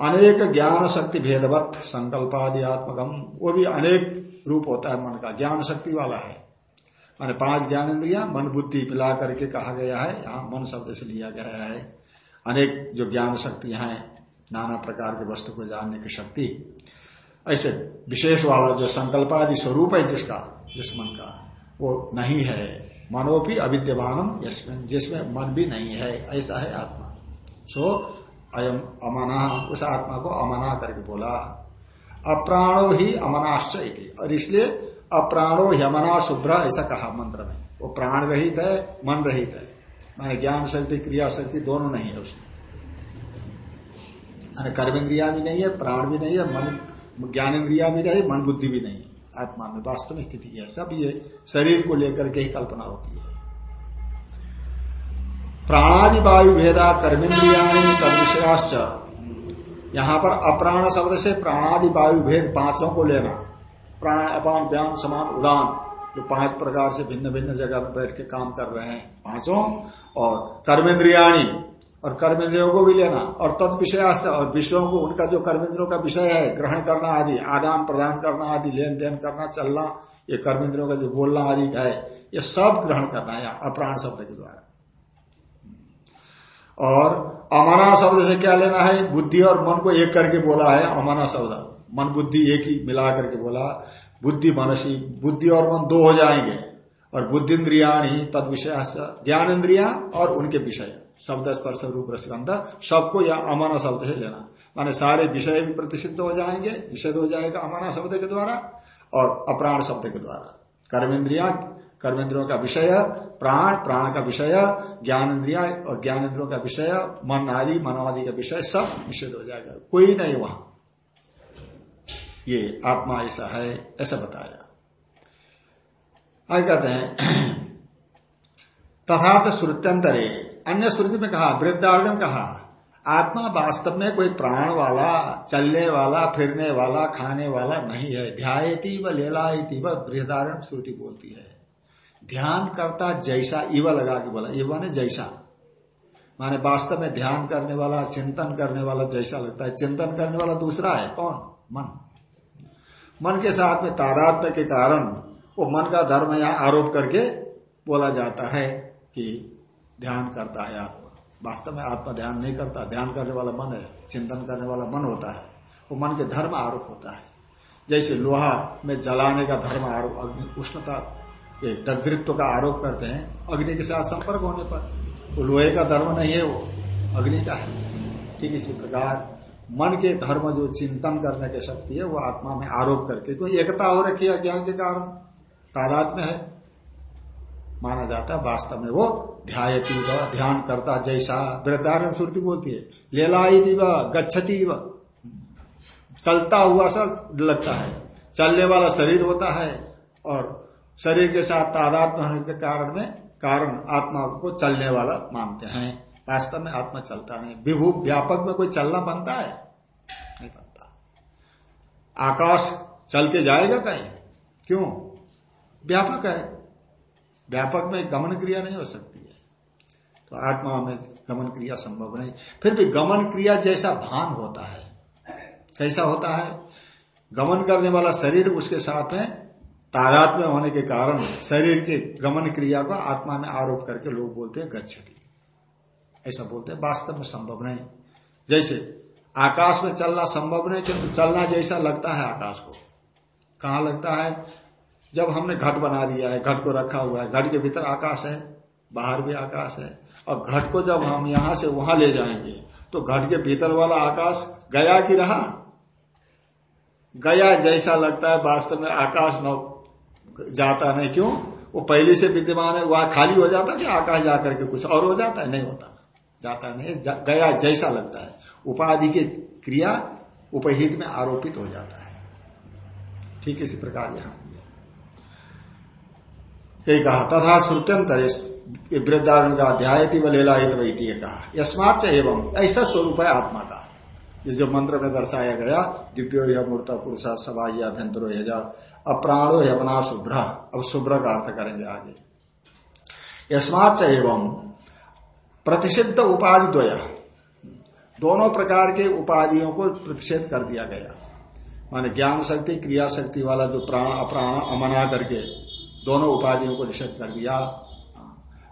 अनेक ज्ञान शक्ति भेदवत संकल्पादि आत्मगम, वो भी अनेक रूप होता है मन का, ज्ञान शक्ति वाला है। माने पाँच ज्ञान इंद्रिया मन बुद्धि मिला करके कहा गया है, यहाँ मन शब्द से लिया गया है। अनेक जो ज्ञान शक्ति है, नाना प्रकार के वस्तु को जानने की शक्ति। ऐसे विशेष वाला जो संकल्पादि स्वरूप है जिसका, जिस मन का, वो नहीं है। मनोपी अविद्यमानम यशमिन जिसमें मन भी नहीं है, ऐसा है आत्मा। सो अयम अमना, उस आत्मा को अमना करके बोला। अप्राणो ही अमनाश्च और इसलिए अप्राणो यमना शुभ्र, ऐसा कहा मंत्र में। वो प्राण रहित है, मन रहित है। माने ज्ञान शक्ति, क्रिया शक्ति दोनों नहीं है उसमें। कर्म इंद्रिया भी नहीं है, प्राण भी नहीं है, मन, ज्ञान इंद्रिया भी नहीं, मन बुद्धि भी नहीं आत्मा में वास्तव स्थिति है। सब ये शरीर को लेकर के ही कल्पना होती है। प्राणादि वायु भेदा कर्मेन्द्रिया तद यहाँ पर अप्राण शब्द से प्राणादि वायु भेद पाँचों को लेना। प्राण, अपान, व्याम, समान, उदान, जो पाँच प्रकार से भिन्न भिन्न जगह पर बैठ के काम कर रहे हैं पाँचों। और कर्मेंद्रियाणी और कर्मेंद्रियों को भी लेना, और तद विषय और विषयों को, उनका जो कर्मेंद्रियों का विषय है, ग्रहण करना आदि, आदान प्रदान करना आदि लेन देन करना, चलना, ये कर्मेंद्रियों का जो बोलना आदि का है, ये सब ग्रहण करना है अप्राण शब्द के द्वारा। और अमाना शब्द से क्या लेना है? बुद्धि और मन को एक करके बोला है, अमाना शब्द। मन, बुद्धि एक ही मिला करके बोला, बुद्धि, मनसी, बुद्धि और मन दो हो जाएँगे, और बुद्धिन्द्रिया ही तद विषय ज्ञान इंद्रिया और उनके विषय। शब्द स्पर्श रूप रसगंध, सबको या अमाना शब्द से लेना। माने सारे विषय भी प्रतिषिद्ध हो जाएँगे निषेध हो जाएगा अमाना शब्द के द्वारा और अप्राण शब्द के द्वारा। कर्मेंद्रिया, कर्मेंद्रियों का विषय, प्राण प्राण का विषय ज्ञान इंद्रिया और ज्ञान इंद्रियों का विषय, मन आदि मनोवादि का विषय सब निषेध हो जाएगा। कोई नहीं वहाँ। ये आत्मा ऐसा है, ऐसा बताया। आगे कहते हैं, तथा श्रुत्यंतरे अन्य श्रुति में कहा वृद्धारण कहा, आत्मा वास्तव में कोई प्राण वाला, चलने वाला, फिरने वाला, खाने वाला नहीं है। ध्यायती व लेलायती व श्रुति बोलती है। ध्यान करता जैसा इव लगा के बोला इव ने जैसा। माने वास्तव में ध्यान करने वाला, चिंतन करने वाला जैसा लगता है। चिंतन करने वाला दूसरा है, कौन? मन। मन के साथ में तादात्म्य के कारण वो मन का धर्म यहाँ आरोप करके बोला जाता है कि ध्यान करता है आत्मा। वास्तव में आत्मा ध्यान नहीं करता, ध्यान करने वाला मन है, चिंतन करने वाला मन होता है। वो मन के धर्म आरोप होता है। जैसे लोहा में जलाने का धर्म आरोप, अग्नि, उष्णता दग्रित्व का आरोप करते हैं, अग्नि के साथ संपर्क होने पर। वो लोहे का धर्म नहीं है वो, अग्नि का है। ठीक इसी प्रकार, मन के धर्म जो चिंतन करने की शक्ति है, वो आत्मा में आरोप करके कोई एकता हो रखी है ज्ञान के कारण। तादाद में है। माना जाता है वास्तव में वो ध्यायती व ध्यान करता जैसा वृद्धारण श्रुति बोलती है। लेलाई व गच्छती व चलता हुआ सा लगता है। चलने वाला शरीर होता है और शरीर के साथ तादात्म होने के कारण में कारण आत्मा को चलने वाला मानते हैं। वास्तव में आत्मा चलता नहीं। विभू व्यापक में कोई चलना बनता है? नहीं बनता। आकाश चल के जाएगा कहीं? क्यों? व्यापक है। व्यापक में गमन क्रिया नहीं हो सकती। तो आत्मा में गमन क्रिया संभव नहीं। फिर भी गमन क्रिया जैसा भान होता है, कैसा होता है? गमन करने वाला शरीर उसके साथ में तादात में होने के कारण शरीर के गमन क्रिया को आत्मा में आरोप करके लोग बोलते हैं गच्छति। ऐसा बोलते हैं, वास्तव में संभव नहीं। जैसे आकाश में चलना संभव नहीं, किंतु चलना जैसा लगता है आकाश को। कहा लगता है? जब हमने घट बना दिया है, घट को रखा हुआ है, घट के भीतर आकाश है, बाहर भी आकाश है। और घट को जब हम यहाँ से वहाँ ले जाएँगे तो घट के भीतर वाला आकाश गया कि रहा? गया जैसा लगता है वास्तव में आकाश न जाता नहीं। क्यों? वो पहले से विद्यमान है वहाँ खाली हो जाता कि आकाश जाकर के कुछ और हो जाता है? नहीं होता। जाता नहीं जा, गया जैसा लगता है। उपाधि की क्रिया उपहित में आरोपित हो जाता है। ठीक इसी प्रकार यही कहा तथा श्रुत्यंतर वृद्धारण का अध्याय थी वलीला वैती कहा यस्माच एवं, ऐसा स्वरूप है आत्मा का ये जो मंत्र में दर्शाया गया, दिव्यो यह मूर्त पुरुष सभा अभ्यंतरो अप्राणो यमना शुभ्र। अब शुभ्र का अर्थ करेंगे आगे। यस्माच एवं, प्रतिषिद्ध उपाधि द्वया। दोनों प्रकार के उपाधियों को प्रतिषेध कर दिया गया। माने ज्ञान शक्ति, क्रिया शक्ति वाला जो प्राण, अप्राण, अमना करके दोनों उपाधियों को निषेध कर दिया।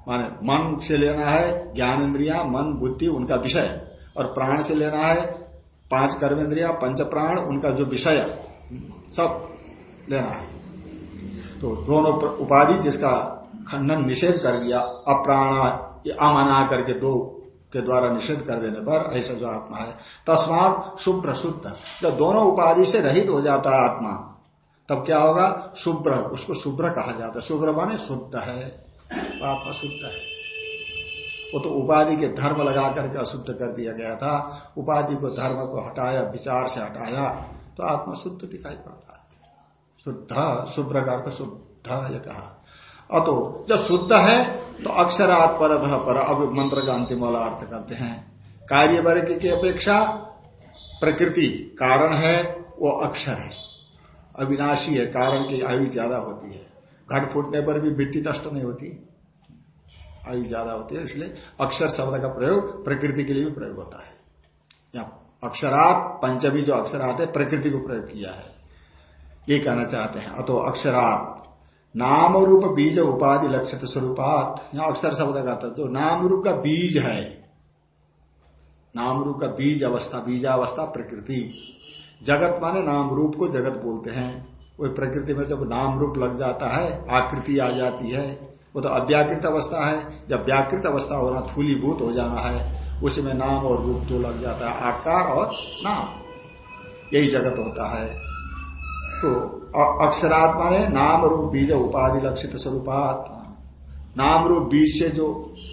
माने मन से लेना है, ज्ञान इंद्रिया, मन, बुद्धि, उनका विषय। और प्राण से लेना है, पाँच कर्मेंद्रिया पंच प्राण, उनका जो विषय, सब लेना है। तो दोनों उपाधि जिसका खंडन निषेध कर दिया, अप्राण अमना करके दो के द्वारा निषेध कर देने पर ऐसा जो आत्मा है। तस्मात शुभ्र शुद्ध। जब दोनों उपाधि से रहित हो जाता है आत्मा, तब क्या होगा? शुभ्र, उसको शुभ्र कहा जाता है। शुभ्र माने शुद्ध है। तो आत्मा शुद्ध है। वो तो उपाधि के धर्म लगा करके अशुद्ध कर दिया गया था। उपाधि को धर्म को हटाया, विचार से हटाया तो आत्मा शुद्ध दिखाई पड़ता है। शुद्ध, शुभ्र का अर्थ शुद्ध, ये कहा। अतो, जब शुद्ध है तो अक्षरात पर पर, अब मंत्र का अंतिम वाला अर्थ करते हैं। कार्य वर्ग की अपेक्षा प्रकृति कारण है, वो अक्षर है। अविनाशी है, कारण की आयु ज़्यादा होती है। घट फूटने पर भी मिट्टी नष्ट नहीं होती। आयु ज़्यादा होती है, इसलिए अक्षर शब्द का प्रयोग प्रकृति के लिए भी प्रयोग होता है। यहाँ अक्षरात, पंचमी जो अक्षरात है, प्रकृति को प्रयोग किया है। ये कहना चाहते हैं, अतो अक्षरात, नाम रूप बीज उपाधि लक्षित स्वरूपात। यहाँ अक्षर शब्द का तो नाम रूप का बीज है, नाम रूप का बीज अवस्था, बीजावस्था प्रकृति। जगत माने नाम रूप को जगत बोलते हैं। वो प्रकृति में जब नाम रूप लग जाता है, आकृति आ जाती है, वो तो अव्याकृत अवस्था है। जब व्याकृत अवस्था होना थूलीभूत हो जाना है उसमें नाम और रूप तो लग जाता है, आकार और नाम, यही जगत होता है। तो अक्षरात्मा ने नाम रूप बीज उपाधि लक्षित स्वरूपात। नाम रूप बीज से जो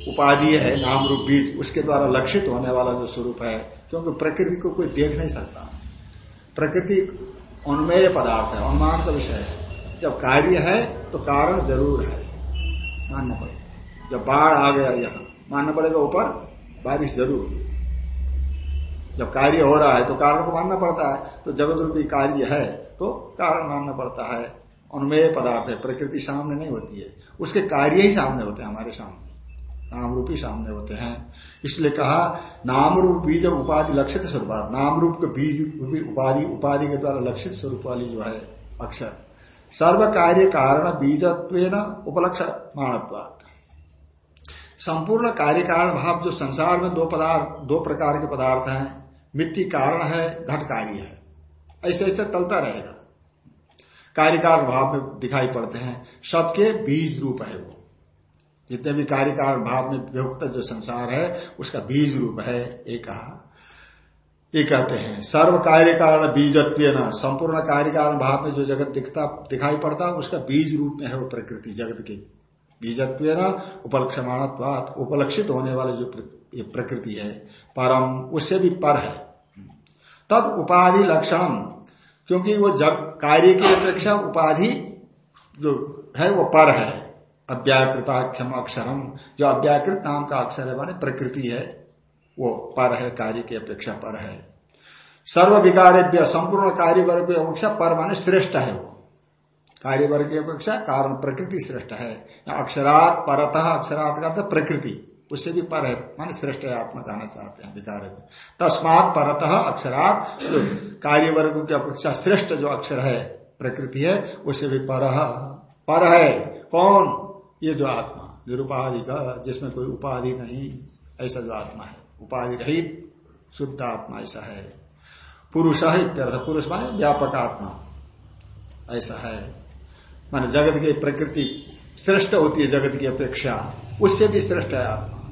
उपाधि है, नाम रूप बीज, उसके द्वारा लक्षित होने वाला जो स्वरूप है, क्योंकि प्रकृति को कोई देख नहीं सकता। प्रकृति उन्मेय पदार्थ है अनुमान का विषय है। जब कार्य है तो कारण ज़रूर है। मानना पड़ेगा। जब बाढ़ आ गया यहाँ, मानना पड़ेगा ऊपर, बारिश ज़रूर हुई। जब कार्य हो रहा है तो कारण को मानना पड़ता है। तो जगत रूपी कार्य है तो कारण मानना पड़ता है। अनुमेय पदार्थ है, प्रकृति सामने नहीं होती है। उसके कार्य ही सामने होते हैं, हमारे सामने। नाम रूपी सामने होते हैं। इसलिए कहा नाम रूप बीज उपाधि लक्षित स्वरूप नाम रूप के बीज रूपी उपाधि उपाधि के द्वारा लक्षित स्वरूप वाली जो है अक्षर। सर्व कार्य कारण बीजत्व उपलक्ष संपूर्ण कार्य कारण भाव जो संसार में दो पदार्थ, दो प्रकार के पदार्थ हैं। मिट्टी कारण है, घट कार्य है। ऐसे ऐसे चलता रहेगा। कार्यकार भाव में दिखाई पड़ते हैं। सबके बीज रूप है वो। जितने भी कार्य कारण भाव में विभुक्त जो संसार है, उसका बीज रूप है एक। कहा ये कहते हैं, सर्व कार्य कारण बीजत्व न संपूर्ण कार्य कारण भाव में जो जगत दिखता, दिखाई पड़ता, उसका बीज रूप में है वो प्रकृति, जगत की बीजत्व न उपलक्षमाण उपलक्षित होने वाले जो प्रकृति है, परम, उससे भी पर है। तद उपाधि लक्षण क्योंकि वो जब कार्य की अपेक्षा उपाधि जो है वो पर है। अव्याकृताख्यम अक्षरम। जो अव्याकृत नाम का अक्षर है, माने प्रकृति है, वो पर है, कार्य की अपेक्षा पर है। सर्व विकारेभ्य संपूर्ण कार्य वर्ग की अपेक्षा पर, माने श्रेष्ठ है वो। कार्य वर्ग की अपेक्षा कारण प्रकृति श्रेष्ठ है। अक्षरात परतः, अक्षरात का प्रकृति, उससे भी पर है, माने श्रेष्ठ आत्मा कहना चाहते हैं, विकार में तस्मात परतः, अक्षरात कार्य वर्ग की अपेक्षा श्रेष्ठ जो अक्षर है, प्रकृति है उससे भी पर। पर है, कौन? ये जो आत्मा, निरुपाधि का, जिसमें कोई उपाधि नहीं, ऐसा जो आत्मा है। उपाधि रहित, शुद्ध आत्मा ऐसा है। पुरुष पुरुष माने व्यापक आत्मा। ऐसा है। माने जगत की प्रकृति श्रेष्ठ होती है, जगत की अपेक्षा। उससे भी श्रेष्ठ है आत्मा।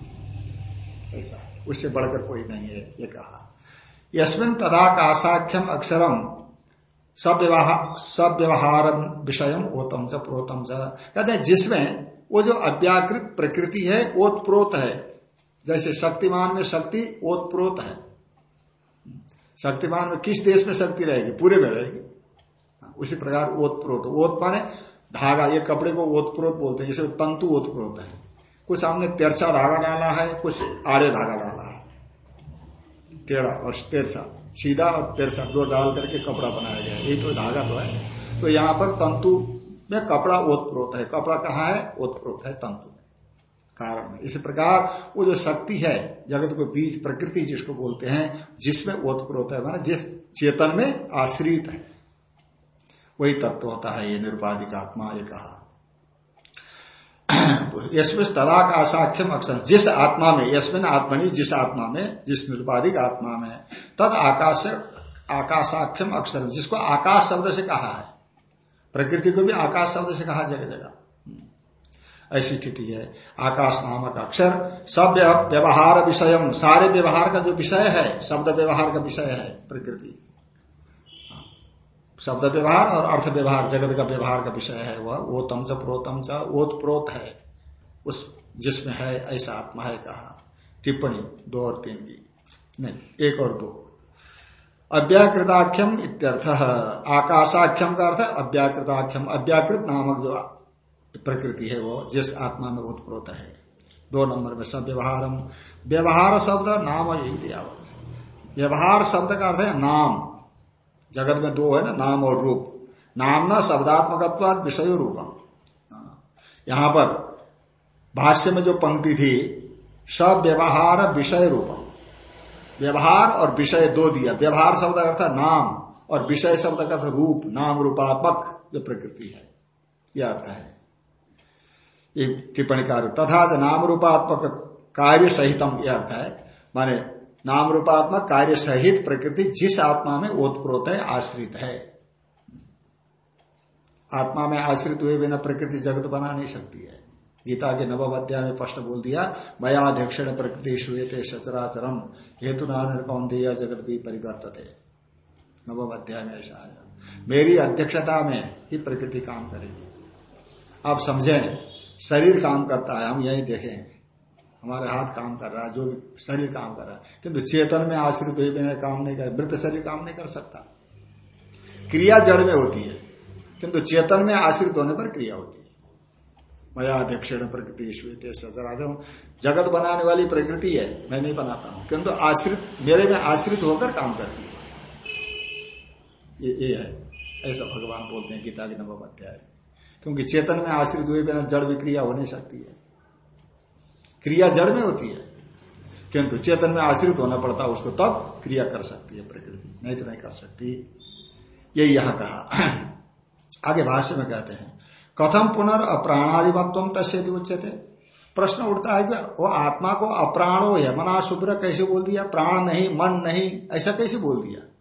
ऐसा है। उससे बढ़कर कोई नहीं है, ये कहा। यशमिन तदाकाशाख्यम अक्षरम सव्यवहार विषय ओतम च प्रोतम च। कहते हैं जिसमें वो जो अव्याकृत प्रकृति है, ओतप्रोत है। जैसे शक्तिमान में शक्ति, ओतप्रोत है। शक्तिमान में किस देश में शक्ति रहेगी? पूरे में रहेगी। उसी प्रकार ओतप्रोत। ओत माने धागा, ये कपड़े को ओतप्रोत बोलते हैं, जैसे तंतु ओतप्रोत है। कुछ हमने तिरछा धागा डाला है, कुछ आड़े धागा डाला है। टेढ़ा और तेरसा, सीधा और तेरसा, दो डाल करके कपड़ा बनाया गया ये तो धागा तो है। तो यहाँ पर तंतु में कपड़ा ओतप्रोत है। कपड़ा कहाँ है? ओतप्रोत है तंतु में। कारण में। इसी प्रकार वो जो शक्ति है, जगत को बीज, प्रकृति जिसको बोलते हैं, जिसमें ओतप्रोत है, माना जिस चेतन में आश्रित है। वही तत्व होता है, ये निर्बाधिक आत्मा, ये कहा। तलाक आसाख्यम अक्षर जिस आत्मा में यशमिन आत्मनि, जिस आत्मा में, जिस निर्बाधिक आत्मा में, तद आकाश आकाशाख्यम अक्षर जिसको आकाश शब्द से कहा है। प्रकृति को भी आकाश शब्द से कहा जगह जगह ऐसी स्थिति है। आकाश नामक अक्षर सब व्यवहार विषय सारे व्यवहार का जो विषय है, शब्द व्यवहार का विषय है प्रकृति। शब्द व्यवहार और अर्थ व्यवहार, जगत का व्यवहार का विषय है वह। वो तम च, प्रोतम च ओत प्रोत है। उस जिसमें है, ऐसा आत्मा है कहा। टिप्पणी, दो और तीन की। नहीं, एक और दो। अव्याकृताख्यम इत्यर्थ। आकाशाख्यम का अर्थ अव्याकृताख्यम। अव्याकृत नामक जो प्रकृति है वो, जिस आत्मा में उत्प्रोत है। दो नंबर में सब व्यवहारम व्यवहार शब्द नाम व्यवहार शब्द का अर्थ है नाम। जगत में दो है ना, नाम और रूप। नाम ना शब्दात्मक विषय रूपम। यहाँ पर भाष्य में जो पंक्ति थी सब व्यवहार विषय रूपम। व्यवहार और विषय दो दिया। व्यवहार शब्द का अर्थ नाम और विषय शब्द का अर्थ रूप, नाम रूपात्मक जो प्रकृति है यह अर्थ है। टिप्पणी कार्य तथा नाम रूपात्मक कार्य सहितम यह अर्थ है। माने नाम रूपात्मक कार्य सहित प्रकृति जिस आत्मा में ओतप्रोत है, आश्रित है। आत्मा में आश्रित हुए बिना प्रकृति जगत बना नहीं सकती है। गीता के नवम अध्याय में प्रश्न बोल दिया मयाध्यक्षण प्रकृति श्वेते सचराचरम हेतु नारायण कौन दिया जगत भी परिवर्तित। नवम अध्याय में ऐसा आया। मेरी अध्यक्षता में ही प्रकृति काम करेगी। आप समझें, शरीर काम करता है, हम यही देखें। हमारे हाथ काम कर रहा है, जो भी शरीर काम कर रहा है। किंतु चेतन में आश्रित हुए बिना काम नहीं कर मृत शरीर काम नहीं कर सकता। क्रिया जड़ में होती है, किंतु चेतन में आश्रित होने पर क्रिया होती है। मया दक्षिण प्रकृति सचराचर जगत बनाने वाली प्रकृति है मैं नहीं बनाता हूँ। किंतु आश्रित मेरे में आश्रित होकर काम करती है। ये, ये है। ऐसा भगवान बोलते हैं गीता के नवम अध्याय। क्योंकि चेतन में आश्रित हुए बिना जड़ विक्रिया हो नहीं सकती है। क्रिया जड़ में होती है। किंतु चेतन में आश्रित होना पड़ता है उसको तब क्रिया कर सकती है प्रकृति। नहीं तो नहीं कर सकती। यही यहाँ कहा। आगे भाष्य में कहते हैं। कथम पुनर् अप्राणादिमत्व तस्दी उच्चते प्रश्न उठता है कि वो आत्मा को अप्राणो है। मना शुभ्र कैसे बोल दिया? प्राण नहीं, मन नहीं, ऐसा कैसे बोल दिया?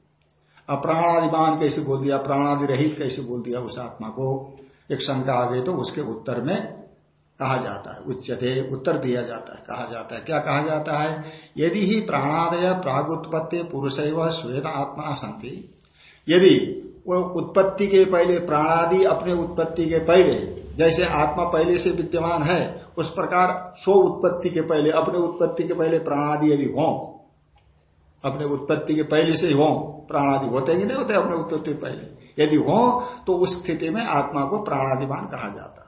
अप्राणादिमान कैसे बोल दिया? प्राणादि रहित कैसे बोल दिया उस आत्मा को? एक शंका आ गई तो उसके उत्तर में कहा जाता है। उच्चते उत्तर दिया जाता है। कहा जाता है। क्या कहा जाता है? यदि ही प्राणादय प्रागुत्पत्ति पुरुष स्वयं आत्मा संति। यदि वो उत्पत्ति के पहले प्राणादि अपने उत्पत्ति के पहले, जैसे आत्मा पहले से विद्यमान है, उस प्रकार स्व उत्पत्ति के पहले, अपने उत्पत्ति के पहले प्राणादि यदि हो, अपने उत्पत्ति के पहले से ही हो प्राणादि होते ही नहीं होते अपने उत्पत्ति पहले। यदि हो तो उस स्थिति में आत्मा को प्राणादिमान कहा जाता।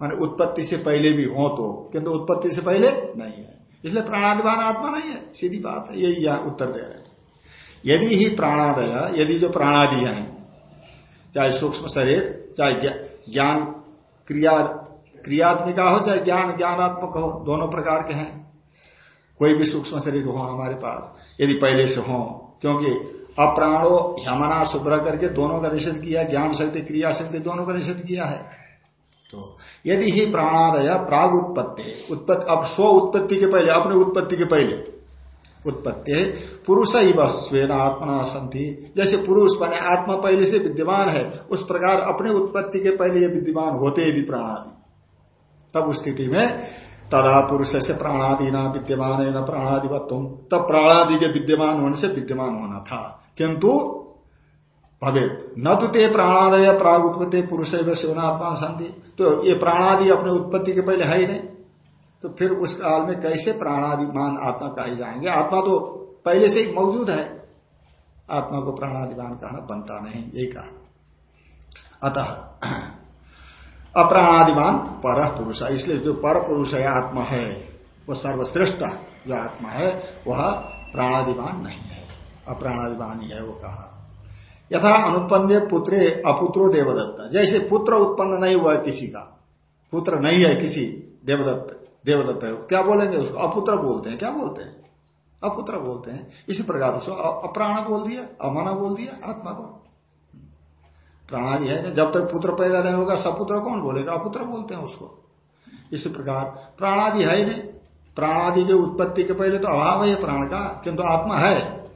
माने उत्पत्ति से पहले भी हो तो किंतु उत्पत्ति से पहले नहीं है। इसलिए प्राणादिमान आत्मा नहीं है, सीधी बात है यही उत्तर दे रहे हैं। यदि ही प्राणादय, यदि जो प्राणादि है, चाहे सूक्ष्म शरीर, चाहे ज्ञान क्रिया, क्रियात्मिका हो, चाहे ज्ञान, ज्ञानात्मक हो, दोनों प्रकार के हैं। कोई भी सूक्ष्म शरीर हो हमारे पास, यदि पहले से हो, क्योंकि अप्राणो यमना शुभ्र करके दोनों का निषेध किया, ज्ञान शक्ति क्रिया शक्ति दोनों का निषेध किया है। तो यदि ही प्राणादय प्राग उत्पत्ति उत्पत्ति अब स्व उत्पत्ति के पहले अपने उत्पत्ति के पहले उत्पत्ति है। पुरुष ही बस स्वेन आत्मा संति जैसे पुरुष बने आत्मा पहले से विद्यमान है, उस प्रकार अपने उत्पत्ति के पहले ये विद्यमान होते यदि प्राणादि। तब उस स्थिति में तदा पुरुष से प्राणादि ना विद्यमान है, न प्राणादिवत्व। तब प्राणादि के विद्यमान होने से विद्यमान होना था। किंतु भवेत। न तो ते प्राणादय प्राग उत्पत्ति पुरुष शिवनात्मा शांति तो ये प्राणादि अपने उत्पत्ति के पहले है ही नहीं। तो फिर उस काल में कैसे प्राणादिमान आत्मा कहे जाएँगे? आत्मा तो पहले से ही मौजूद है। आत्मा को प्राणादिमान कहना बनता नहीं, यही कहा अतः, अप्राणादिमान पर पुरुष है, इसलिए जो पर पुरुष है, आत्मा है वह सर्वश्रेष्ठ जो आत्मा है, वह प्राणादिमान नहीं है। अप्राणादिमान ही है, वो कहा। यथा अनुत्पन्न पुत्रे अपुत्रो देवदत्त। जैसे पुत्र उत्पन्न नहीं हुआ किसी का, पुत्र नहीं है किसी देवदत्त देवदत्त है। क्या बोलेंगे उसको? अपुत्र बोलते हैं। क्या बोलते हैं? अपुत्र बोलते हैं। इसी प्रकार उसको अप्राण बोल दिया, अमाना बोल दिया, आत्मा को। प्राणादि है जब तक पुत्र पैदा नहीं होगा, सपुत्र कौन बोलेगा? अपुत्र बोलते हैं उसको। इसी प्रकार प्राणादि है ही नहीं। प्राणादि के उत्पत्ति के पहले तो अभाव है प्राण का, किंतु आत्मा है।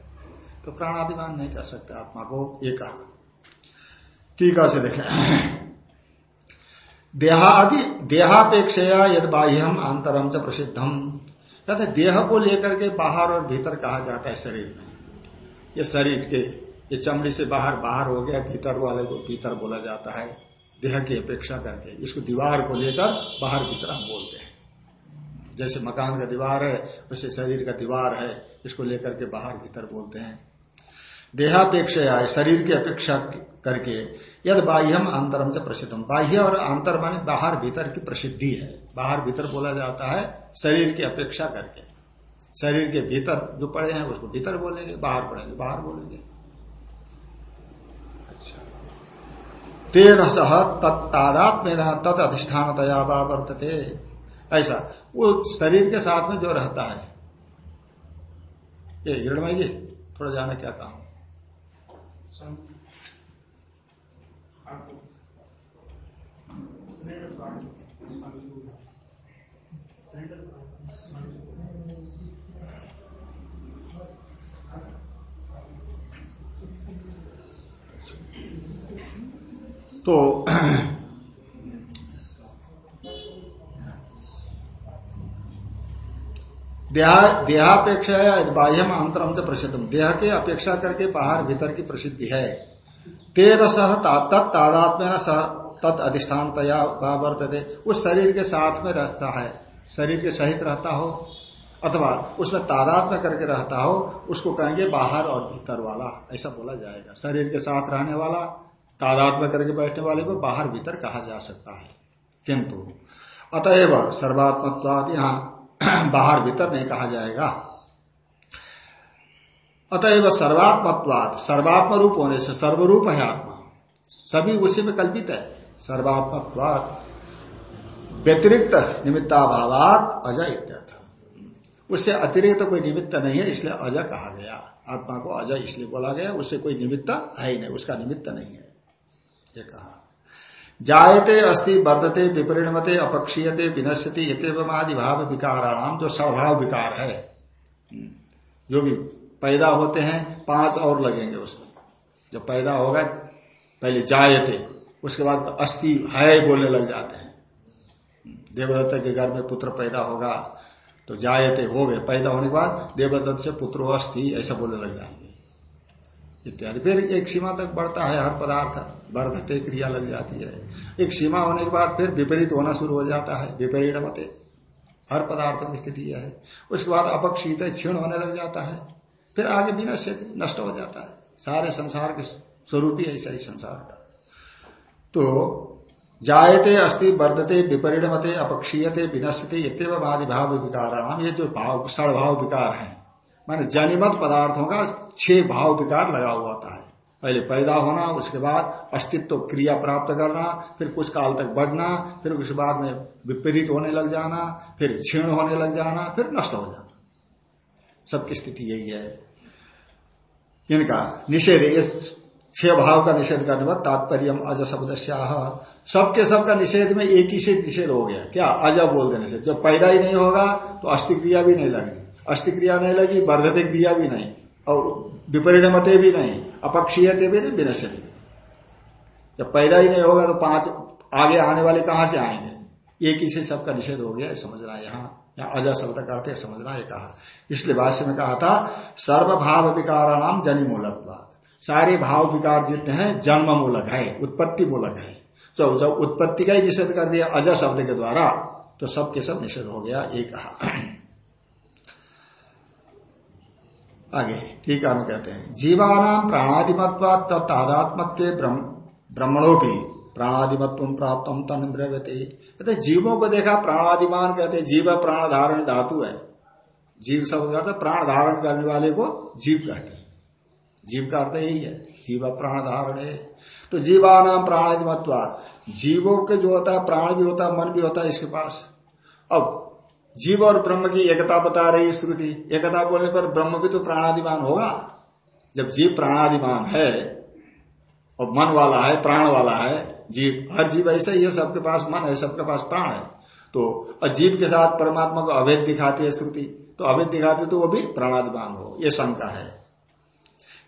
तो प्राणादिमान नहीं कर सकते आत्मा को, ये कहा। टीका से देखें। देहादि, देहापेक्षया यद बाह्यम अंतरम च प्रसिद्धम। कहते देह को लेकर के बाहर और भीतर कहा जाता है शरीर में। ये शरीर के, ये चमड़ी से बाहर बाहर हो गया, भीतर वाले को भीतर बोला जाता है। देह की अपेक्षा करके, इसको दीवार को लेकर बाहर भीतर हम बोलते हैं। जैसे मकान का दीवार है, वैसे शरीर का दीवार है, इसको लेकर के बाहर भीतर बोलते हैं। देहापेक्षा शरीर की अपेक्षा करके, यद बाह्यम अंतरम से प्रसिद्धम। बाह्य और अंतर माने बाहर भीतर की प्रसिद्धि है। बाहर भीतर बोला जाता है शरीर की अपेक्षा करके। शरीर के भीतर जो पड़े हैं, उसको भीतर बोलेंगे, बाहर पड़ेंगे, बाहर बोलेंगे। तेन सह तत्तादात्म्य तत् अधिष्ठान तया वर्तते। ऐसा, वो शरीर के साथ में जो रहता है। ये हिरणमय जी, थोड़ा जाना क्या काम तो देहा देहापेक्षा बाह्यम अंतरम से प्रसिद्ध देह के अपेक्षा करके बाहर, भीतर की प्रसिद्धि है। तेर सह तत्तादात्म्य सह तत् अधिष्ठान तया वर्तते। उस शरीर के साथ में रहता है। शरीर के सहित रहता हो, अथवा उसमें तादात्म्य करके रहता हो, उसको कहेंगे बाहर और भीतर वाला। ऐसा बोला जाएगा। शरीर के साथ रहने वाला, तादात्म्य करके बैठने वाले को बाहर भीतर कहा जा सकता है। किंतु, अतएव सर्वात्मत्वाद यहाँ बाहर भीतर नहीं कहा जाएगा। अतएव सर्वात्मत्वाद सर्वात्म रूप होने से सर्वरूप है आत्मा। सभी उसी में कल्पित है। सर्वात्मत्वाद व्यतिरिक्त निमित्ताभावात अजय इत्यर्थ। उससे अतिरिक्त कोई निमित्त नहीं है, इसलिए अजय कहा गया। आत्मा को अजय इसलिए बोला गया उससे कोई निमित्त है ही नहीं, उसका निमित्त नहीं है। ये कहा। जायते अस्ति, वर्धते, विपरिणमते, अपक्षीयते, विनश्यति इतमादि भाव विकाराणाम जो स्वभाव विकार है जो भी पैदा होते हैं, पाँच और लगेंगे उसमें। जब पैदा होगा पहले जायते उसके बाद अस्थि है बोलने लग जाते हैं। देवदत्त के घर में पुत्र पैदा होगा तो जायते हो गए। पैदा होने के बाद देवदत्त से पुत्र अस्थि, ऐसा बोलने लग जाएँगे। इत्यादि। फिर एक सीमा तक बढ़ता है हर पदार्थ वर्धते क्रिया लग जाती है। एक सीमा होने के बाद फिर विपरीत होना शुरू हो जाता है। विपरीत मते। हर पदार्थों की स्थिति यह है। उसके बाद अपक्षित क्षीण होने लग जाता है। फिर आगे बिना से नष्ट हो जाता है। सारे संसार के स्वरूप ही ऐसा ही संसार का तो जायते अस्ति, वर्धते, विपरिणमते, अपक्षीयते, विनश्यते इतव आदि भाव विकार। ये जो भाव सड़भाव विकार है, माने जनिमत पदार्थों का छह भाव विकार लगा हुआ होता है। पहले पैदा होना, उसके बाद अस्तित्व क्रिया प्राप्त करना, फिर कुछ काल तक बढ़ना, फिर उसके बाद में विपरीत होने लग जाना, फिर क्षीण होने लग जाना, फिर नष्ट हो जाना। सबकी स्थिति यही है। इनका निषेध छह भाव का निषेध करने पर तात्पर्य अज शब्द सबके सब का निषेध में एक ही से निषेध हो गया। क्या? अज बोल देने से। जब पैदा ही नहीं होगा तो अस्थि क्रिया भी नहीं लगनी। अस्थि क्रिया नहीं लगी, वर्धते क्रिया भी नहीं। और विपरिणमते भी नहीं, अपक्षीयते भी नहीं, विनश्यते भी नहीं। जब पैदा ही नहीं होगा तो पाँच आगे आने वाले कहाँ से आएँगे? एक ही से सबका निषेध हो गया समझना यहाँ। यहाँ अजा शब्द करते समझना ये कहा। इसलिए भाष्य में कहा था सर्वभाव विकार नाम जनी मूलक सारे भाव विकार जितने हैं जन्म मूलक है उत्पत्ति मूलक है। तो जब उत्पत्ति का ही निषेध कर दिया अजा शब्द के द्वारा तो सबके सब निषेध हो गया, ये कहा। आगे, ठीक है कहते हैं जीवानाम प्राणादिमत्वाद तादात्मत्व ब्रह्मणोपी प्राणादिमत्व प्राप्त तन कहते जीवों को देखा, प्राणादिमान कहते जीव प्राण धारण धातु है। जीव शब्द अर्थ प्राण धारण करने वाले को जीव कहते हैं। जीव का अर्थ यही है, जीव प्राण धारण है। तो जीवा नाम प्राणादिमत्वाद जीवों के जो होता है, प्राण भी होता है, मन भी होता है इसके पास। अब, जीव और ब्रह्म की एकता बता रही श्रुति। एकता बोलने पर ब्रह्म भी तो प्राणादिमान होगा। जब जीव प्राणादिमान है, और मन वाला है, प्राण वाला है, जीव, हर जीव ऐसा ही है, सबके पास मन है, सबके पास प्राण है। तो अजीब के साथ परमात्मा को अवैध दिखाती है श्रुति। तो अवैध दिखाती तो वो भी प्राणादिमान हो ये शंका है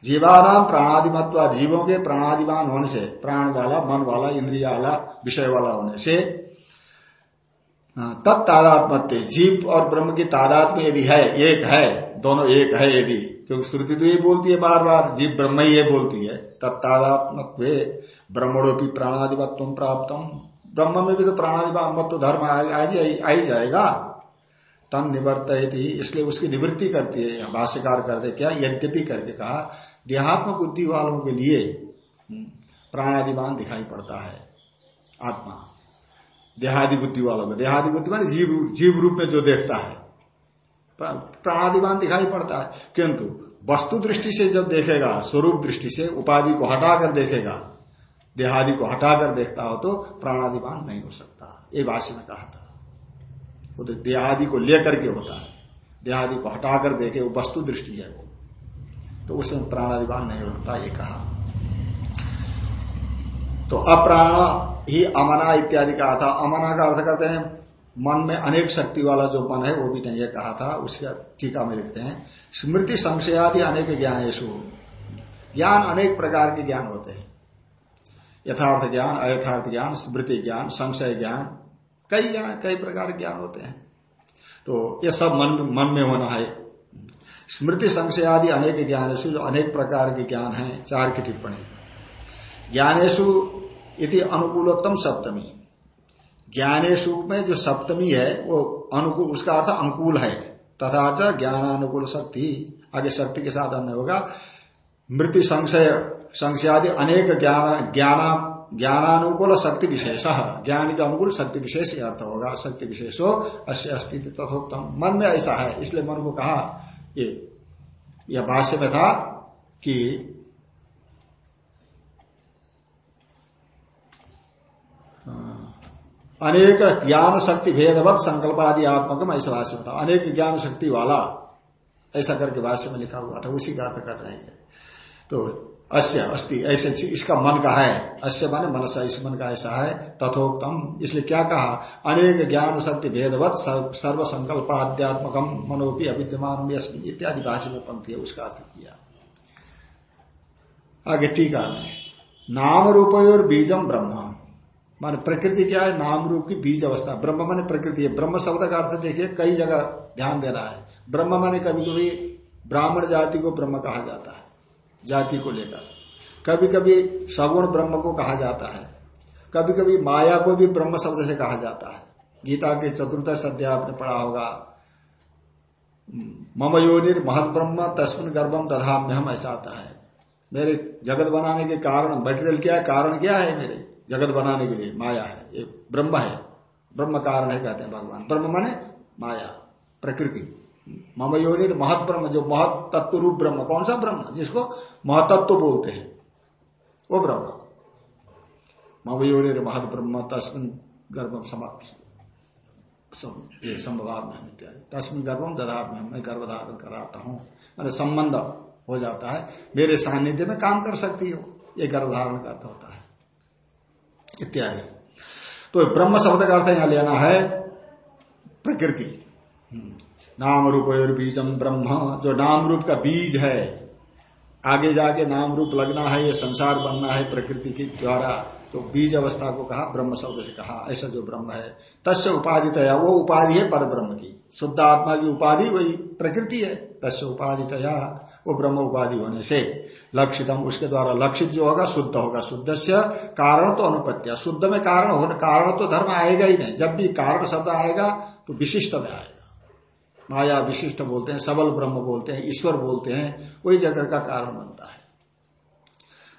जीवानाम प्राणादिमत्व जीवों के प्राणादिमान होने से प्राण वाला मन वाला इंद्रिया वाला विषय वाला होने से तत्तादात्मत्य जीव और ब्रह्म की तादात में यदि है एक है दोनों एक है यदि क्योंकि श्रुति तो ये बोलती है बार बार जीव ब्रह्म ही ये बोलती है तत्तादात्मत्व ब्रह्मणोपी प्राणादिमत्व प्राप्त ब्रह्म में भी तो प्राणादिमत्व धर्म आ ही जाएगा तन निवर्त इसलिए उसकी निवृत्ति करती है भाष्यकार करते क्या यद्यपि करके कहा देहात्म बुद्धि वालों के लिए हम्म, प्राणादिमान दिखाई पड़ता है आत्मा। देहादि बुद्धि वालों को देहादि बुद्धि मान जीव जीव रूप में जो देखता है प्राणादिमान दिखाई पड़ता है। किंतु वस्तु दृष्टि से जब देखेगा स्वरूप दृष्टि से उपाधि को हटाकर देखेगा देहादि को हटाकर देखता हो तो प्राणादिमान नहीं हो सकता ये भाष्य में कहा था। वो तो देहादि को लेकर के होता है। देहादि को हटाकर देखे, वो वस्तु दृष्टि है वो। तो उसमें प्राणादिमान नहीं होता, ये कहा। तो अप्राण ही अमना इत्यादि कहा था। अमना का अर्थ करते हैं, मन में अनेक शक्ति वाला जो मन है, वो भी नहीं है कहा था। उसका टीका में लिखते हैं, स्मृति संशयादि अनेक ज्ञान यशु ज्ञान अनेक प्रकार के ज्ञान होते हैं। यथार्थ ज्ञान, अयथार्थ ज्ञान, स्मृति ज्ञान, संशय ज्ञान कई ज्ञान कई प्रकार ज्ञान होते हैं। तो ये सब मन मन में होना है। स्मृति संशय आदि अनेक ज्ञान जो अनेक प्रकार के ज्ञान है, चार की टिप्पणी। ज्ञानेशु इति अनुकूलोत्तम सप्तमी। ज्ञानेशु में जो सप्तमी है, वो अनुकूल उसका अर्थ अनुकूल है। तथा च ज्ञानानुकूल शक्ति, आगे शक्ति के साथ अन्य होगा। मृत्यु संशय, संशयादि अनेक ज्ञान, ज्ञाना ज्ञानानुकूल शक्ति विशेष। ज्ञान के अनुकूल शक्ति विशेष अर्थ होगा। शक्ति विशेषो अस्य अस्तित्व तथोत्तम मन में ऐसा है, इसलिए मन को कहा ये, यह भाष्य में था कि अनेक ज्ञान शक्ति भेदवत संकल्प आदि आत्मकम, ऐसा भाष्य में था। अनेक ज्ञान शक्ति वाला, ऐसा करके भाष्य में लिखा हुआ था, उसी का अर्थ कर रहे हैं। तो अश्य अस्थि ऐसे इसका मन का है। अश्य माने मनसा, इस मन का ऐसा है, तथोक्तम। इसलिए क्या कहा? अनेक ज्ञान शक्ति भेदवत सर्व संकल्प आध्यात्मकम मनोपी अविद्यमान इत्यादि भाषा में पंक्ति है, उसका अर्थ किया। आगे टीका में। नाम रूप और बीजम ब्रह्म। मान प्रकृति क्या है? नाम रूप की बीज अवस्था। ब्रह्म माने प्रकृति है। ब्रह्म शब्द का अर्थ देखिए, कई जगह ध्यान देना है। ब्रह्म माने कभी कभी ब्राह्मण जाति को ब्रह्म कहा जाता है। जाति को लेकर। कभी कभी सगुण ब्रह्म को कहा जाता है। कभी कभी माया को भी ब्रह्म शब्द से कहा जाता है। गीता के चतुर्थ अध्याय आपने पढ़ा होगा। मम योनिर महत ब्रह्म तस्मिन गर्भम दधाम्य हम ऐसा आता है। मेरे जगत बनाने के कारण मटेरियल क्या है? कारण क्या है मेरे? जगत बनाने के लिए माया है। ये ब्रह्म है। ब्रह्म कारण है कहते हैं भगवान। ब्रह्म माने माया, प्रकृति। मम योनि महत ब्रह्म, जो महत तत्व रूप ब्रह्म, कौन सा ब्रह्म? जिसको महतत्व बोलते हैं, वो ब्रह्म। मम योनि महत ब्रह्म, तस्मिन गर्भ ये संभवार में इत्यादि। तस्मिन गर्भम ददार में मैं गर्भ धारण कराता हूँ। मैंने संबंध हो जाता है। मेरे सानिध्य में काम कर सकती हो। ये गर्भधारण का अर्थ होता है। इत्यादि। तो ब्रह्म शब्द का अर्थ यहाँ लेना है प्रकृति। नाम रूप और बीजम ब्रह्म। जो नाम रूप का बीज है, आगे जाके नाम रूप लगना है, ये संसार बनना है प्रकृति के द्वारा तो बीज अवस्था को कहा, ब्रह्म शब्द से कहा, ऐसा जो ब्रह्म है। तस्य उपाधि तया वो उपाधि है पर ब्रह्म की। शुद्ध आत्मा की उपाधि वही प्रकृति है, तस्य उपाधि तया वो ब्रह्म उपाधि होने से लक्षितम, उसके द्वारा लक्षित जो होगा, शुद्ध होगा। शुद्ध से कारण तो अनुपत्या। शुद्ध में कारण होने कारण तो धर्म आएगा ही नहीं। जब भी कारण शब्द आएगा तो विशिष्ट में आएगा। माया विशिष्ट बोलते हैं, सबल ब्रह्म बोलते हैं, ईश्वर बोलते हैं, वही जगत का कारण बनता है।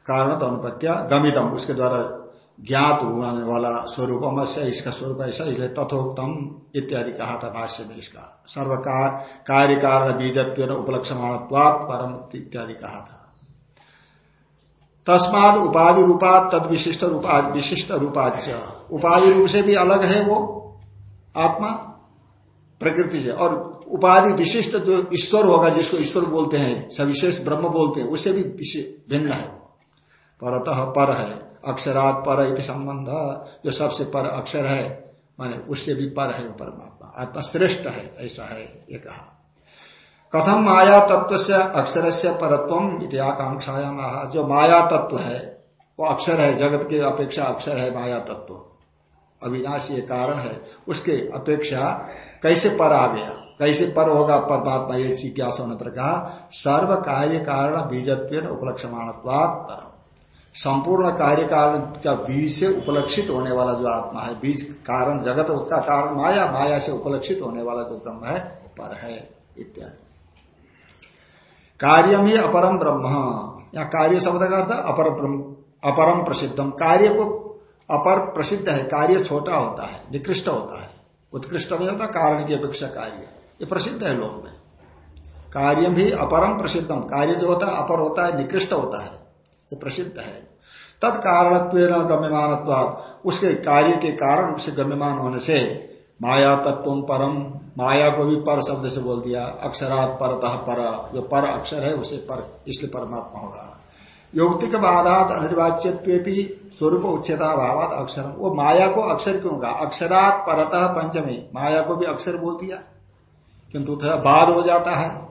कारण तो अनुपत्या गमितम उसके द्वारा ज्ञात होने वाला स्वरूप से इसका स्वरूप ऐसा, इसलिए तथोक्तम इत्यादि कहा था भाष्य में इसका। सर्व कार्य कारण, बीजत्व उपलक्षण परम इत्यादि कहा था। तस्माद उपाधि रूपा तद विशिष्ट रूपा विशिष्ट रूपाच उपाधि रूप से भी अलग है वो आत्मा, प्रकृति से। और उपाधि विशिष्ट जो ईश्वर होगा, जिसको ईश्वर बोलते हैं, सविशेष ब्रह्म बोलते हैं उससे भी भिन्न है वो। परतः पर है, अक्षरात पर संबंध। जो सबसे पर अक्षर है, माने उससे भी पर है वो परमात्मा। आत्मा श्रेष्ठ है, ऐसा है ये कहा। कथम माया तत्व से अक्षर से परत्व इति आकांक्षाया जो माया तत्व है, वो अक्षर है, जगत के अपेक्षा अक्षर है माया तत्व अविनाश ये कारण है, उसके अपेक्षा कैसे पर आ गया? कैसे पर होगा परमात्मा, ये जिज्ञासा होने पर कहा सर्व कार्य कारण बीजत्व उपलक्षमाण परम। संपूर्ण कार्य कारण जब बीज से उपलक्षित होने वाला जो आत्मा है, बीज कारण जगत, उसका कारण माया माया से उपलक्षित होने वाला जो ब्रह्म है पर है, इत्यादि। कार्यम ही अपरम ब्रह्म। या कार्य शब्द का अर्थ अपर अपरम प्रसिद्धम। कार्य को अपर प्रसिद्ध है, कार्य छोटा होता है, निकृष्ट होता है, उत्कृष्ट नहीं होता, कारण की अपेक्षा कार्य ये प्रसिद्ध है लोक में। कार्यम भी अपरम प्रसिद्धम कार्य जो होता है, अपर होता है, निकृष्ट होता है। ये प्रसिद्ध है। तत्कारणत्व गम्यमान उसके कार्य के कारण उससे गम्यमान होने से माया तत्व परम माया को भी पर शब्द से बोल दिया। अक्षरात परतः पर। जो पर अक्षर है, उसे पर, इसलिए परमात्मा होगा। युक्तिक बाधात अनिर्वाच्य स्वरूप उच्चता भावात अक्षर। वो माया को अक्षर क्यों कहा अक्षरात परतः पंचमी। माया को भी अक्षर बोल दिया। किंतु थोड़ा बाद हो जाता है।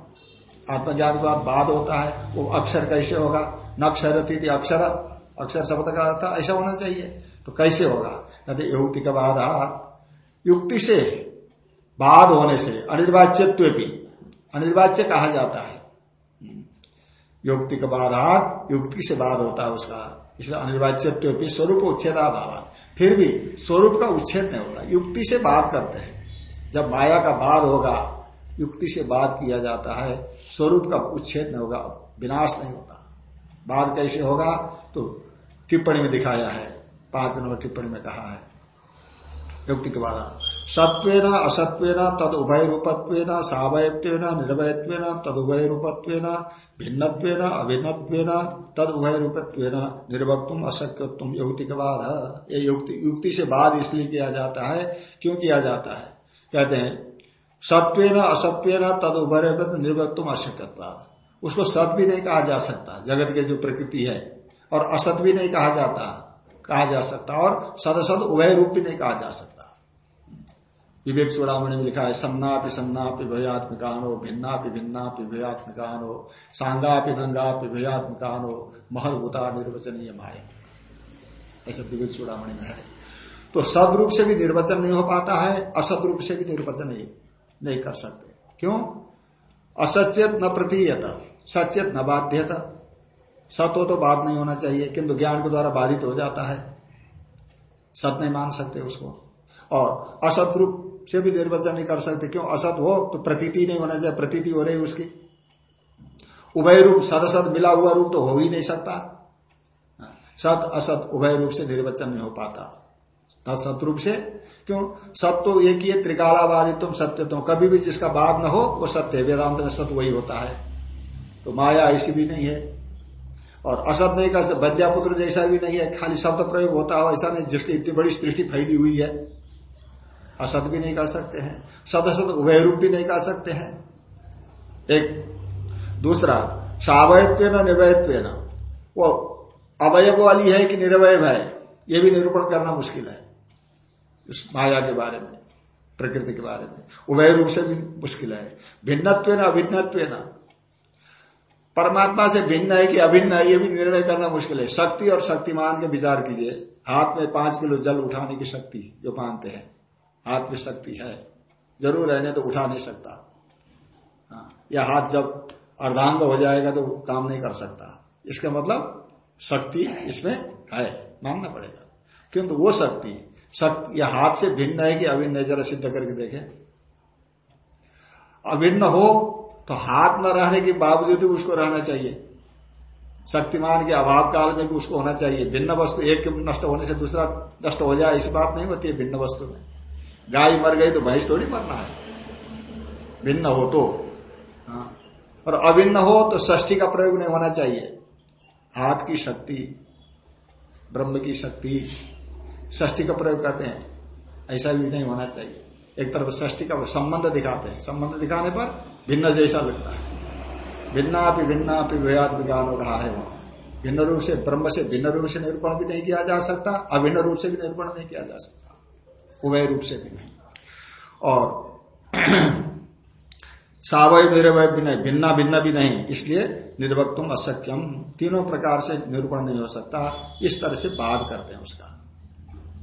आत्मज्ञान के बाद बाद होता है। वो अक्षर कैसे होगा? न अक्षर अक्षर। अक्षर शब्द का अर्थ ऐसा होना चाहिए। तो कैसे होगा? कहते युक्ति का बाद युक्ति से बाद होने से अनिर्वाच्यत्व भी, अनिर्वाच्य कहा जाता है। युक्ति का बाद युक्ति से बाद होता है उसका। इसलिए अनिर्वाच्यत्व भी स्वरूप उच्छेदा फिर भी स्वरूप का उच्छेद नहीं होता। युक्ति से बात करते हैं। जब माया का बाद होगा युक्ति से बात किया जाता है, स्वरूप का उच्छेद नहीं होगा, विनाश नहीं होता। बाद कैसे होगा? तो टिप्पणी में दिखाया है, पाँच नंबर टिप्पणी में कहा है, युक्ति के बाद। सत्व असत्व तद उभय रूपत्व सावयत्व निर्भयत्व तद उभय रूपत्व भिन्न अभिन्न तद उभय रूपत्व निर्भक्तुम अशक्यत्व युक्ति के बाद। युक्ति युक्ति से बाद इसलिए किया जाता है, क्यों किया जाता है? कहते हैं सत्व असत्व तद उभय निर्भक्तुम अशक्यवाद उसको सत भी नहीं कहा जा सकता जगत के जो प्रकृति है और असत भी नहीं कहा जाता कहा जा सकता और सदसद उभय रूप भी नहीं कहा जा सकता। विवेक चूड़ामणि में लिखा है सन्नापि सन्नापि भयात्मिकानो भिन्नापि भिन्नापि भयात्मिकानो सांगापि नंगापि भयात्मिकानो महलभूता निर्वचनीय माया। ऐसा विवेक चूड़ामणि में है। तो सदरूप से भी निर्वचन नहीं हो पाता है असद रूप से भी निर्वचन नहीं, नहीं कर सकते। क्यों? असचेत न प्रतीयत सचेत न बाध्यता। सत हो तो बात नहीं होना चाहिए, किंतु ज्ञान के द्वारा बाधित हो जाता है। सत नहीं मान सकते उसको। और असत रूप से भी निर्वचन नहीं कर सकते। क्यों? असत हो तो प्रतीति नहीं होना चाहिए, प्रतीति हो रही उसकी। उभय रूप सद असत मिला हुआ रूप तो हो ही नहीं सकता। सत, असत उभय रूप से निर्वचन नहीं हो पाता। सतरूप से क्यों? सत्य तो एक ही त्रिकालावादी तुम सत्य तो। कभी भी जिसका बाद न हो, वो सत्य है। वेदांत में सत्य वही होता है। तो माया ऐसी भी नहीं है। और असत नहीं कर वैद्यापुत्र जैसा भी नहीं है। खाली शब्द प्रयोग होता हो ऐसा नहीं, जिसकी इतनी बड़ी सृष्टि फैली हुई है। असत भी नहीं कर सकते हैं। सद असत उभय रूप भी नहीं कर सकते हैं। एक दूसरा सावयत्व न निर्वयत्व न वो अवयव वाली है कि निर्वय है? ये भी निरूपण करना मुश्किल है। इस माया के बारे में प्रकृति के बारे में। उभय रूप से भी मुश्किल है। भिन्नत्व न अभिन्नत्व न। परमात्मा से भिन्न है कि अभिन्न है ये भी निर्णय करना मुश्किल है। शक्ति और शक्तिमान के विचार कीजिए। हाथ में पाँच किलो जल उठाने की शक्ति जो मानते हैं। हाथ में शक्ति है। ज़रूर रहने तो उठा नहीं सकता। हाँ, या हाथ जब अर्धांग हो जाएगा तो काम नहीं कर सकता। इसका मतलब शक्ति इसमें है मानना पड़ेगा। किंतु वो शक्ति शक्ति या हाथ से भिन्न है कि अभिन्न है, जरा सिद्ध करके देखें। अभिन्न हो तो हाथ न रहने के बावजूद भी उसको रहना चाहिए। शक्तिमान के अभाव काल में भी उसको होना चाहिए। भिन्न वस्तु एक नष्ट होने से दूसरा नष्ट हो जाए ऐसी बात नहीं होती है भिन्न वस्तु में। गाय मर गई तो भैंस थोड़ी मरना है। भिन्न हो तो। हाँ। और अभिन्न हो तो ष्ठी का प्रयोग नहीं होना चाहिए। हाथ की शक्ति, ब्रह्म की शक्ति। ष्ठी का प्रयोग करते हैं। ऐसा भी नहीं होना चाहिए। एक तरफ़ ष्ठी का संबंध दिखाते हैं। संबंध दिखाने पर भिन्न जैसा लगता है। भिन्ना भी भिन्ना भी विज्ञान कहा है वहाँ। भिन्न रूप से, ब्रह्म से भिन्न रूप से निरूपण भी नहीं किया जा सकता, अभिन्न रूप से भी निरूपण नहीं किया जा सकता। उभय रूप से भी नहीं। और सावय निर्वय भी नहीं, भिन्ना भिन्न भी नहीं, इसलिए निर्वक्तुम अशक्यम तीनों प्रकार से निरूपण नहीं हो सकता। इस तरह से बाध करते हैं उसका।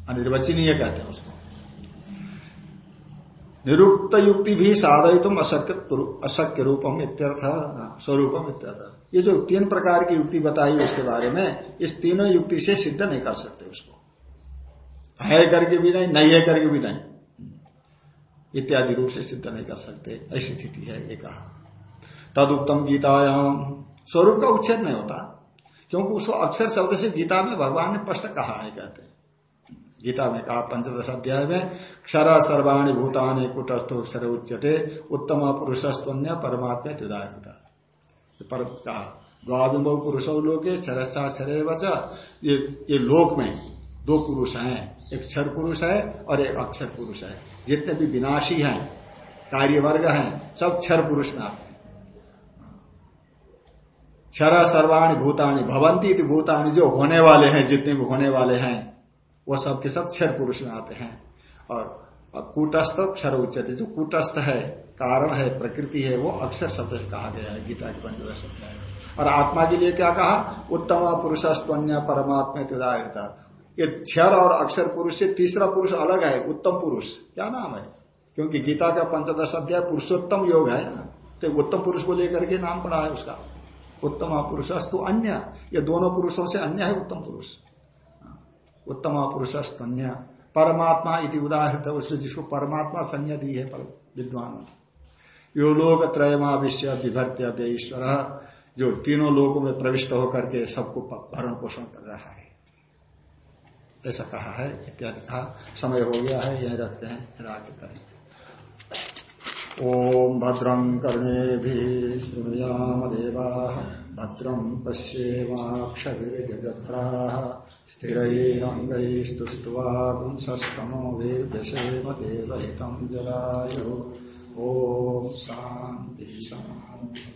अनिर्वचनीय कहते हैं उसको। निरुक्त युक्ति भी साधय तुम अशक्य अशक्य रूपम इत्यर्थ, स्वरूपम इत्यर्थ। ये जो तीन प्रकार की युक्ति बताई उसके बारे में, इस तीनों युक्ति से सिद्ध नहीं कर सकते उसको। है करके भी नहीं नहीं है करके भी नहीं। इत्यादि रूप से सिद्ध नहीं कर सकते। ऐसी स्थिति है, ये कहा। तदुक्तम गीतायाम स्वरूप का उच्छेद नहीं होता, क्योंकि उसको अक्षर शब्द से गीता में भगवान ने स्पष्ट कहा है, कहते हैं। गीता में कहा, पंचदश अध्याय में, क्षर सर्वाणी भूतानि कुटस्थो क्षर उच्यते, उत्तम पुरुषस्तन्य परमात्मा त्युदायता पर कहा द्वाबिंब पुरुषो लोके, क्षरसा क्षरे बचा ये ये लोक में दो पुरुष हैं, एक क्षर पुरुष है और एक अक्षर पुरुष है। जितने भी विनाशी हैं कार्य वर्ग हैं, सब क्षर पुरुष में आते हैं। क्षरा सर्वाणी भूतानी भवंती भूतानी जो होने वाले हैं, जितने भी होने वाले हैं वो सब के सब क्षर पुरुष में आते हैं। और कूटस्थ क्षर उच्चते, जो कूटस्थ है, कारण है, प्रकृति है, वो अक्षर शब्द से कहा गया है, गीता के पंचदश अध्याय और आत्मा के लिए क्या कहा? उत्तम पुरुषस्तन्य परमात्मा तुदायता ये क्षर और अक्षर पुरुष से तीसरा पुरुष अलग है, उत्तम पुरुष। क्या नाम है? क्योंकि गीता का पंचदश अध्याय पुरुषोत्तम योग है ना। तो उत्तम पुरुष को लेकर के नाम पड़ा है उसका। उत्तम पुरुषस्तु अन्य। ये दोनों पुरुषों से अन्य है उत्तम पुरुष। उत्तम पुरुष स्तन्य परमात्मा इति उदाहरित उसने जिसको परमात्मा संज्ञा दी है विद्वानों। ने यो लोक त्रयमाविश्य विभर्त्य ईश्वर। जो तीनों लोगों में प्रविष्ट होकर के सबको भरण पोषण कर रहा है। ऐसा कहा है, इत्यादि कहा। समय हो गया है, यही रखते हैं, फिर आगे ओम भद्रं कर्णे भी श्रृणुयाम देवा भद्रं पश्येमाक्षभिर्यजत्राः स्थिरैरङ्गैस्तुष्ट्वा पुंसस्तमोभिर्व्यसेम देवहितं जलायो। ॐ शान्ति शान्ति।